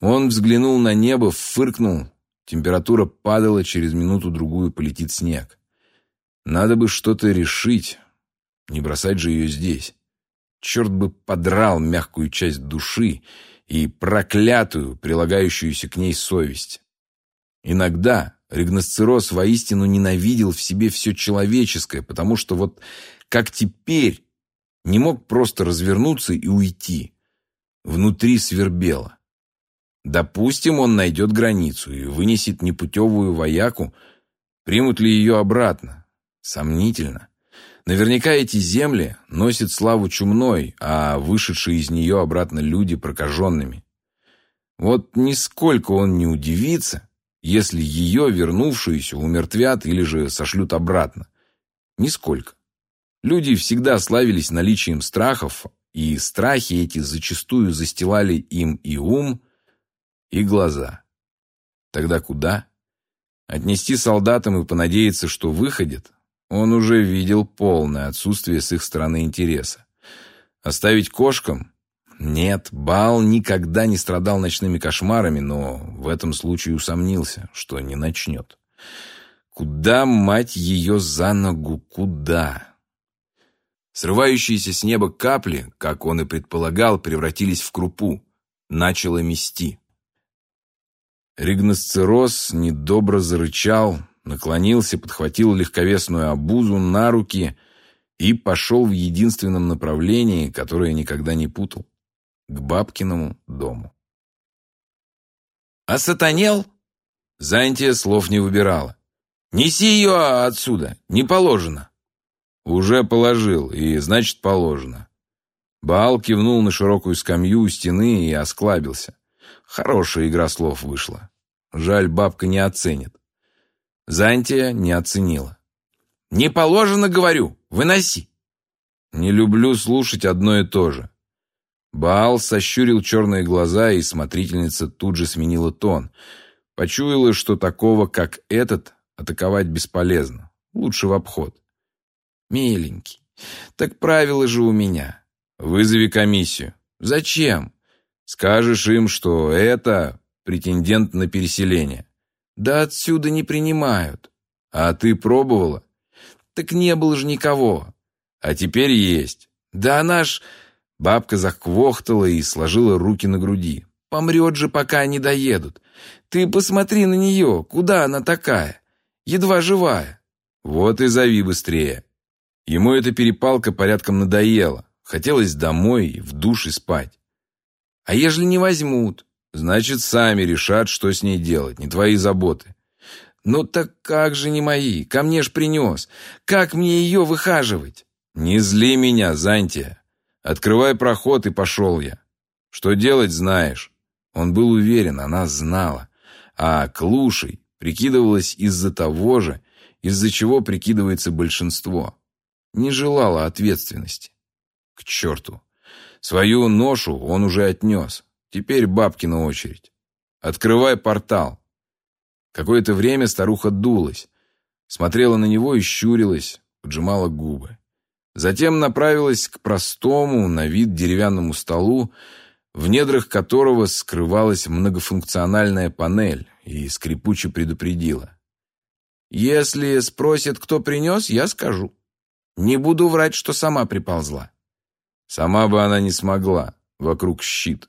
Он взглянул на небо, фыркнул. Температура падала, через минуту-другую полетит снег. Надо бы что-то решить, не бросать же ее здесь. Черт бы подрал мягкую часть души и проклятую, прилагающуюся к ней совесть. Иногда Ригносцирос воистину ненавидел в себе все человеческое, потому что вот как теперь не мог просто развернуться и уйти. Внутри свербело. Допустим, он найдет границу и вынесет непутевую вояку, примут ли ее обратно? Сомнительно. Наверняка эти земли носят славу чумной, а вышедшие из нее обратно люди прокаженными. Вот нисколько он не удивится, если ее, вернувшуюся, умертвят или же сошлют обратно. Нисколько. Люди всегда славились наличием страхов, и страхи эти зачастую застилали им и ум, и глаза. Тогда куда? Отнести солдатам и понадеяться, что выходят? Он уже видел полное отсутствие с их стороны интереса. Оставить кошкам? Нет, Бал никогда не страдал ночными кошмарами, но в этом случае усомнился, что не начнет. Куда, мать ее, за ногу, куда? Срывающиеся с неба капли, как он и предполагал, превратились в крупу. Начало мести. Ригносцероз недобро зарычал, наклонился, подхватил легковесную обузу на руки и пошел в единственном направлении, которое никогда не путал к бабкиному дому. «А сатанел?» Зантия слов не выбирала. «Неси ее отсюда, не положено». «Уже положил, и значит положено». Баал кивнул на широкую скамью у стены и осклабился. Хорошая игра слов вышла. Жаль, бабка не оценит. Зантия не оценила. «Не положено, говорю, выноси». «Не люблю слушать одно и то же. Баал сощурил черные глаза, и смотрительница тут же сменила тон. Почуяла, что такого, как этот, атаковать бесполезно. Лучше в обход. «Миленький, так правила же у меня. Вызови комиссию». «Зачем?» «Скажешь им, что это претендент на переселение». «Да отсюда не принимают». «А ты пробовала?» «Так не было же никого». «А теперь есть». «Да она ж...» Бабка заквохтала и сложила руки на груди. «Помрет же, пока не доедут. Ты посмотри на нее, куда она такая? Едва живая». «Вот и зови быстрее». Ему эта перепалка порядком надоела. Хотелось домой, в душ и спать. «А ежели не возьмут?» «Значит, сами решат, что с ней делать, не твои заботы». «Ну так как же не мои? Ко мне ж принес. Как мне ее выхаживать?» «Не зли меня, Зантия. Открывай проход, и пошел я. Что делать, знаешь». Он был уверен, она знала. А клушей прикидывалась из-за того же, из-за чего прикидывается большинство. Не желала ответственности. К черту. Свою ношу он уже отнес. Теперь бабки на очередь. Открывай портал. Какое-то время старуха дулась. Смотрела на него и щурилась, поджимала губы. Затем направилась к простому, на вид деревянному столу, в недрах которого скрывалась многофункциональная панель, и скрипуче предупредила. «Если спросят, кто принес, я скажу. Не буду врать, что сама приползла». Сама бы она не смогла, вокруг щит.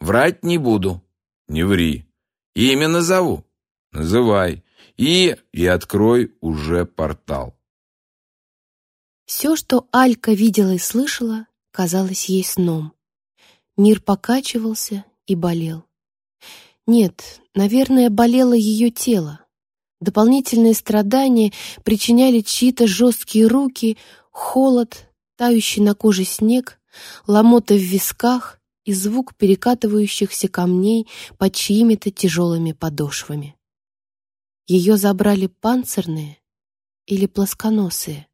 «Врать не буду». «Не ври». «Имя назову». «Называй». «И...» «И открой уже портал». Все, что Алька видела и слышала, казалось ей сном. Мир покачивался и болел. Нет, наверное, болело ее тело. Дополнительные страдания причиняли чьи-то жесткие руки, холод, тающий на коже снег, ломота в висках и звук перекатывающихся камней под чьими-то тяжелыми подошвами. Ее забрали панцирные или плосконосые.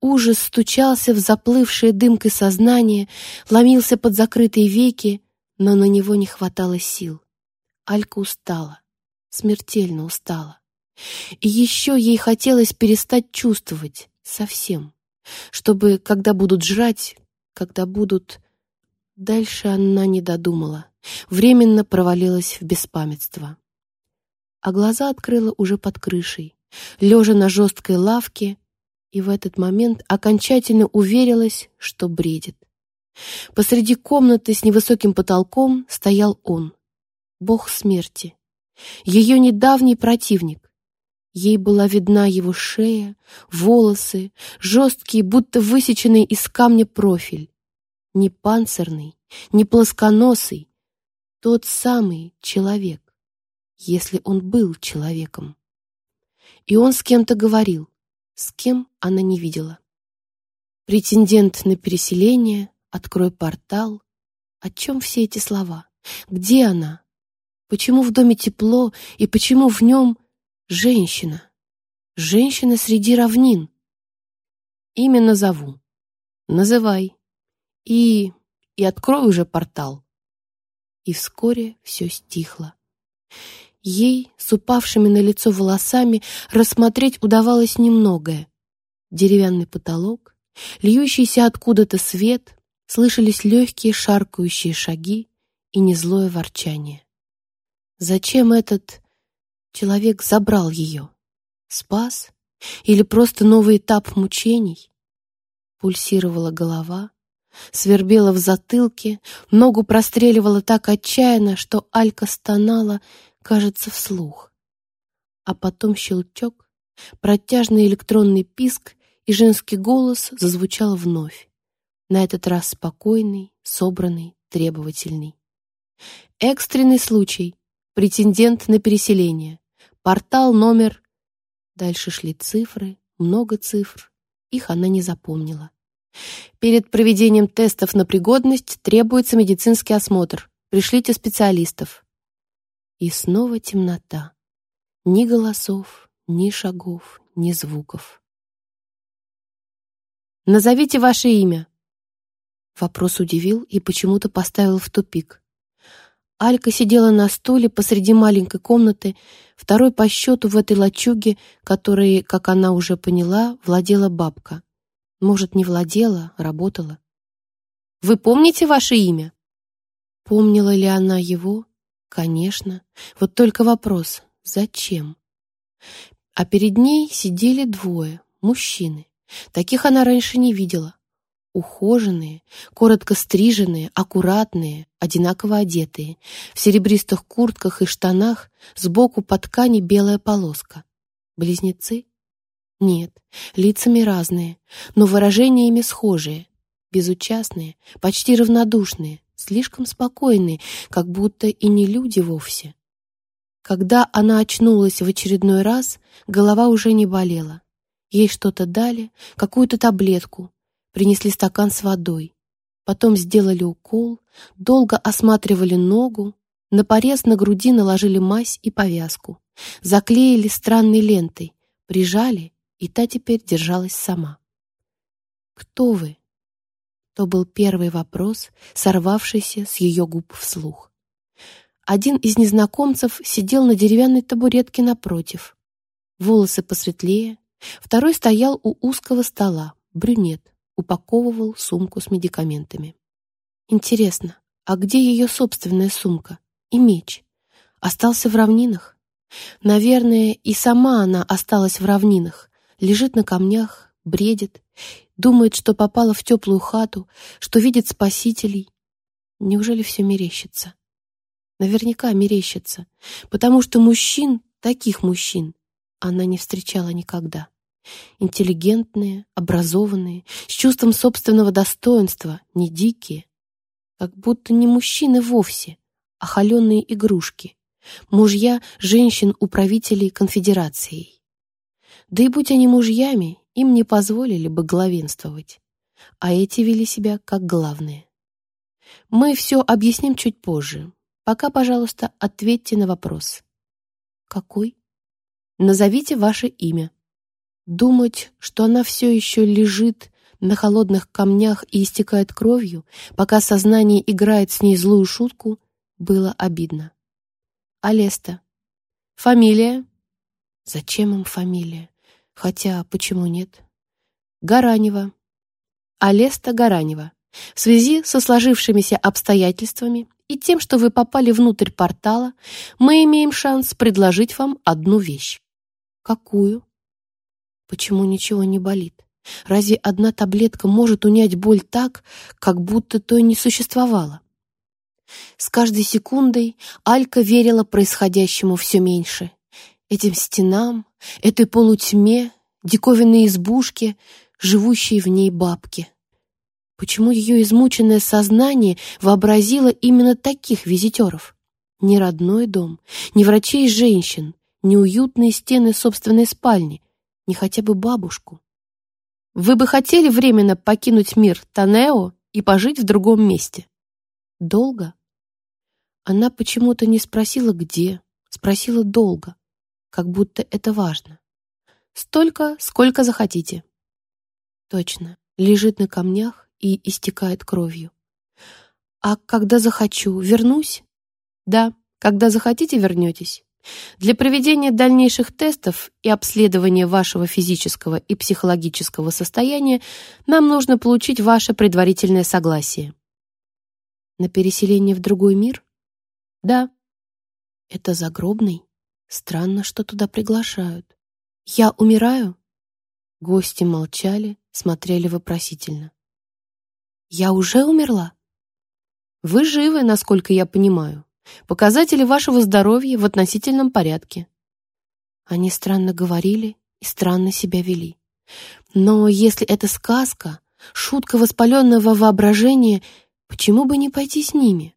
Ужас стучался в заплывшее дымкой сознание, ломился под закрытые веки, но на него не хватало сил. Алька устала, смертельно устала. И еще ей хотелось перестать чувствовать совсем, чтобы, когда будут жрать, когда будут... Дальше она не додумала, временно провалилась в беспамятство. А глаза открыла уже под крышей, лежа на жесткой лавке, и в этот момент окончательно уверилась, что бредит. Посреди комнаты с невысоким потолком стоял он, бог смерти, ее недавний противник. Ей была видна его шея, волосы, жесткий, будто высеченный из камня профиль. Не панцирный, не плосконосый, тот самый человек, если он был человеком. И он с кем-то говорил, с кем она не видела. Претендент на переселение, открой портал. О чем все эти слова? Где она? Почему в доме тепло и почему в нем женщина? Женщина среди равнин. Имя назову. Называй. И... и открой уже портал. И вскоре все стихло. Ей, с упавшими на лицо волосами, рассмотреть удавалось немногое. Деревянный потолок, льющийся откуда-то свет, слышались легкие шаркающие шаги и незлое ворчание. Зачем этот человек забрал ее? Спас? Или просто новый этап мучений? Пульсировала голова, свербела в затылке, ногу простреливала так отчаянно, что Алька стонала кажется, вслух. А потом щелчок, протяжный электронный писк, и женский голос зазвучал вновь. На этот раз спокойный, собранный, требовательный. Экстренный случай. Претендент на переселение. Портал номер... Дальше шли цифры, много цифр. Их она не запомнила. Перед проведением тестов на пригодность требуется медицинский осмотр. Пришлите специалистов. И снова темнота. Ни голосов, ни шагов, ни звуков. «Назовите ваше имя!» Вопрос удивил и почему-то поставил в тупик. Алька сидела на стуле посреди маленькой комнаты, второй по счету в этой лачуге, которой, как она уже поняла, владела бабка. Может, не владела, а работала. «Вы помните ваше имя?» Помнила ли она его? Конечно. Вот только вопрос — зачем? А перед ней сидели двое, мужчины. Таких она раньше не видела. Ухоженные, коротко стриженные, аккуратные, одинаково одетые, в серебристых куртках и штанах, сбоку по ткани белая полоска. Близнецы? Нет, лицами разные, но выражениями схожие, безучастные, почти равнодушные, слишком спокойные, как будто и не люди вовсе. Когда она очнулась в очередной раз, голова уже не болела. Ей что-то дали, какую-то таблетку, принесли стакан с водой. Потом сделали укол, долго осматривали ногу, на порез на груди наложили мазь и повязку, заклеили странной лентой, прижали, и та теперь держалась сама. «Кто вы?» То был первый вопрос, сорвавшийся с ее губ вслух. Один из незнакомцев сидел на деревянной табуретке напротив. Волосы посветлее, второй стоял у узкого стола, брюнет, упаковывал сумку с медикаментами. Интересно, а где ее собственная сумка и меч? Остался в равнинах? Наверное, и сама она осталась в равнинах, лежит на камнях, бредит, думает, что попала в теплую хату, что видит спасителей. Неужели все мерещится? Наверняка мерещится, потому что мужчин, таких мужчин, она не встречала никогда. Интеллигентные, образованные, с чувством собственного достоинства, не дикие. Как будто не мужчины вовсе, а холеные игрушки. Мужья женщин-управителей конфедерацией. Да и будь они мужьями, им не позволили бы главенствовать. А эти вели себя как главные. Мы все объясним чуть позже. Пока, пожалуйста, ответьте на вопрос. Какой? Назовите ваше имя. Думать, что она все еще лежит на холодных камнях и истекает кровью, пока сознание играет с ней злую шутку, было обидно. Алеста. Фамилия? Зачем им фамилия? Хотя, почему нет? Гаранева. Алеста Гаранева. В связи со сложившимися обстоятельствами и тем, что вы попали внутрь портала, мы имеем шанс предложить вам одну вещь. Какую? Почему ничего не болит? Разве одна таблетка может унять боль так, как будто то и не существовало? С каждой секундой Алька верила происходящему все меньше этим стенам, этой полутьме, диковинной избушке, живущей в ней бабки. Почему ее измученное сознание вообразило именно таких визитеров? Ни родной дом, ни врачей женщин, ни уютные стены собственной спальни, ни хотя бы бабушку. Вы бы хотели временно покинуть мир Танео и пожить в другом месте? Долго? Она почему-то не спросила, где, спросила долго как будто это важно. Столько, сколько захотите. Точно, лежит на камнях и истекает кровью. А когда захочу, вернусь? Да, когда захотите, вернетесь. Для проведения дальнейших тестов и обследования вашего физического и психологического состояния нам нужно получить ваше предварительное согласие. На переселение в другой мир? Да. Это загробный? Странно, что туда приглашают. Я умираю? Гости молчали, смотрели вопросительно. Я уже умерла? Вы живы, насколько я понимаю. Показатели вашего здоровья в относительном порядке. Они странно говорили и странно себя вели. Но если это сказка, шутка воспаленного воображения, почему бы не пойти с ними?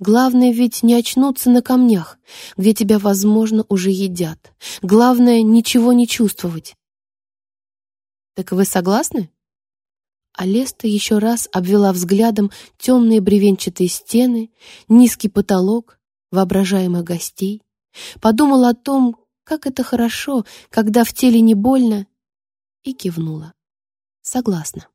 Главное ведь не очнуться на камнях, где тебя, возможно, уже едят. Главное — ничего не чувствовать. Так вы согласны? Алеста еще раз обвела взглядом темные бревенчатые стены, низкий потолок, воображаемых гостей, подумала о том, как это хорошо, когда в теле не больно, и кивнула. Согласна.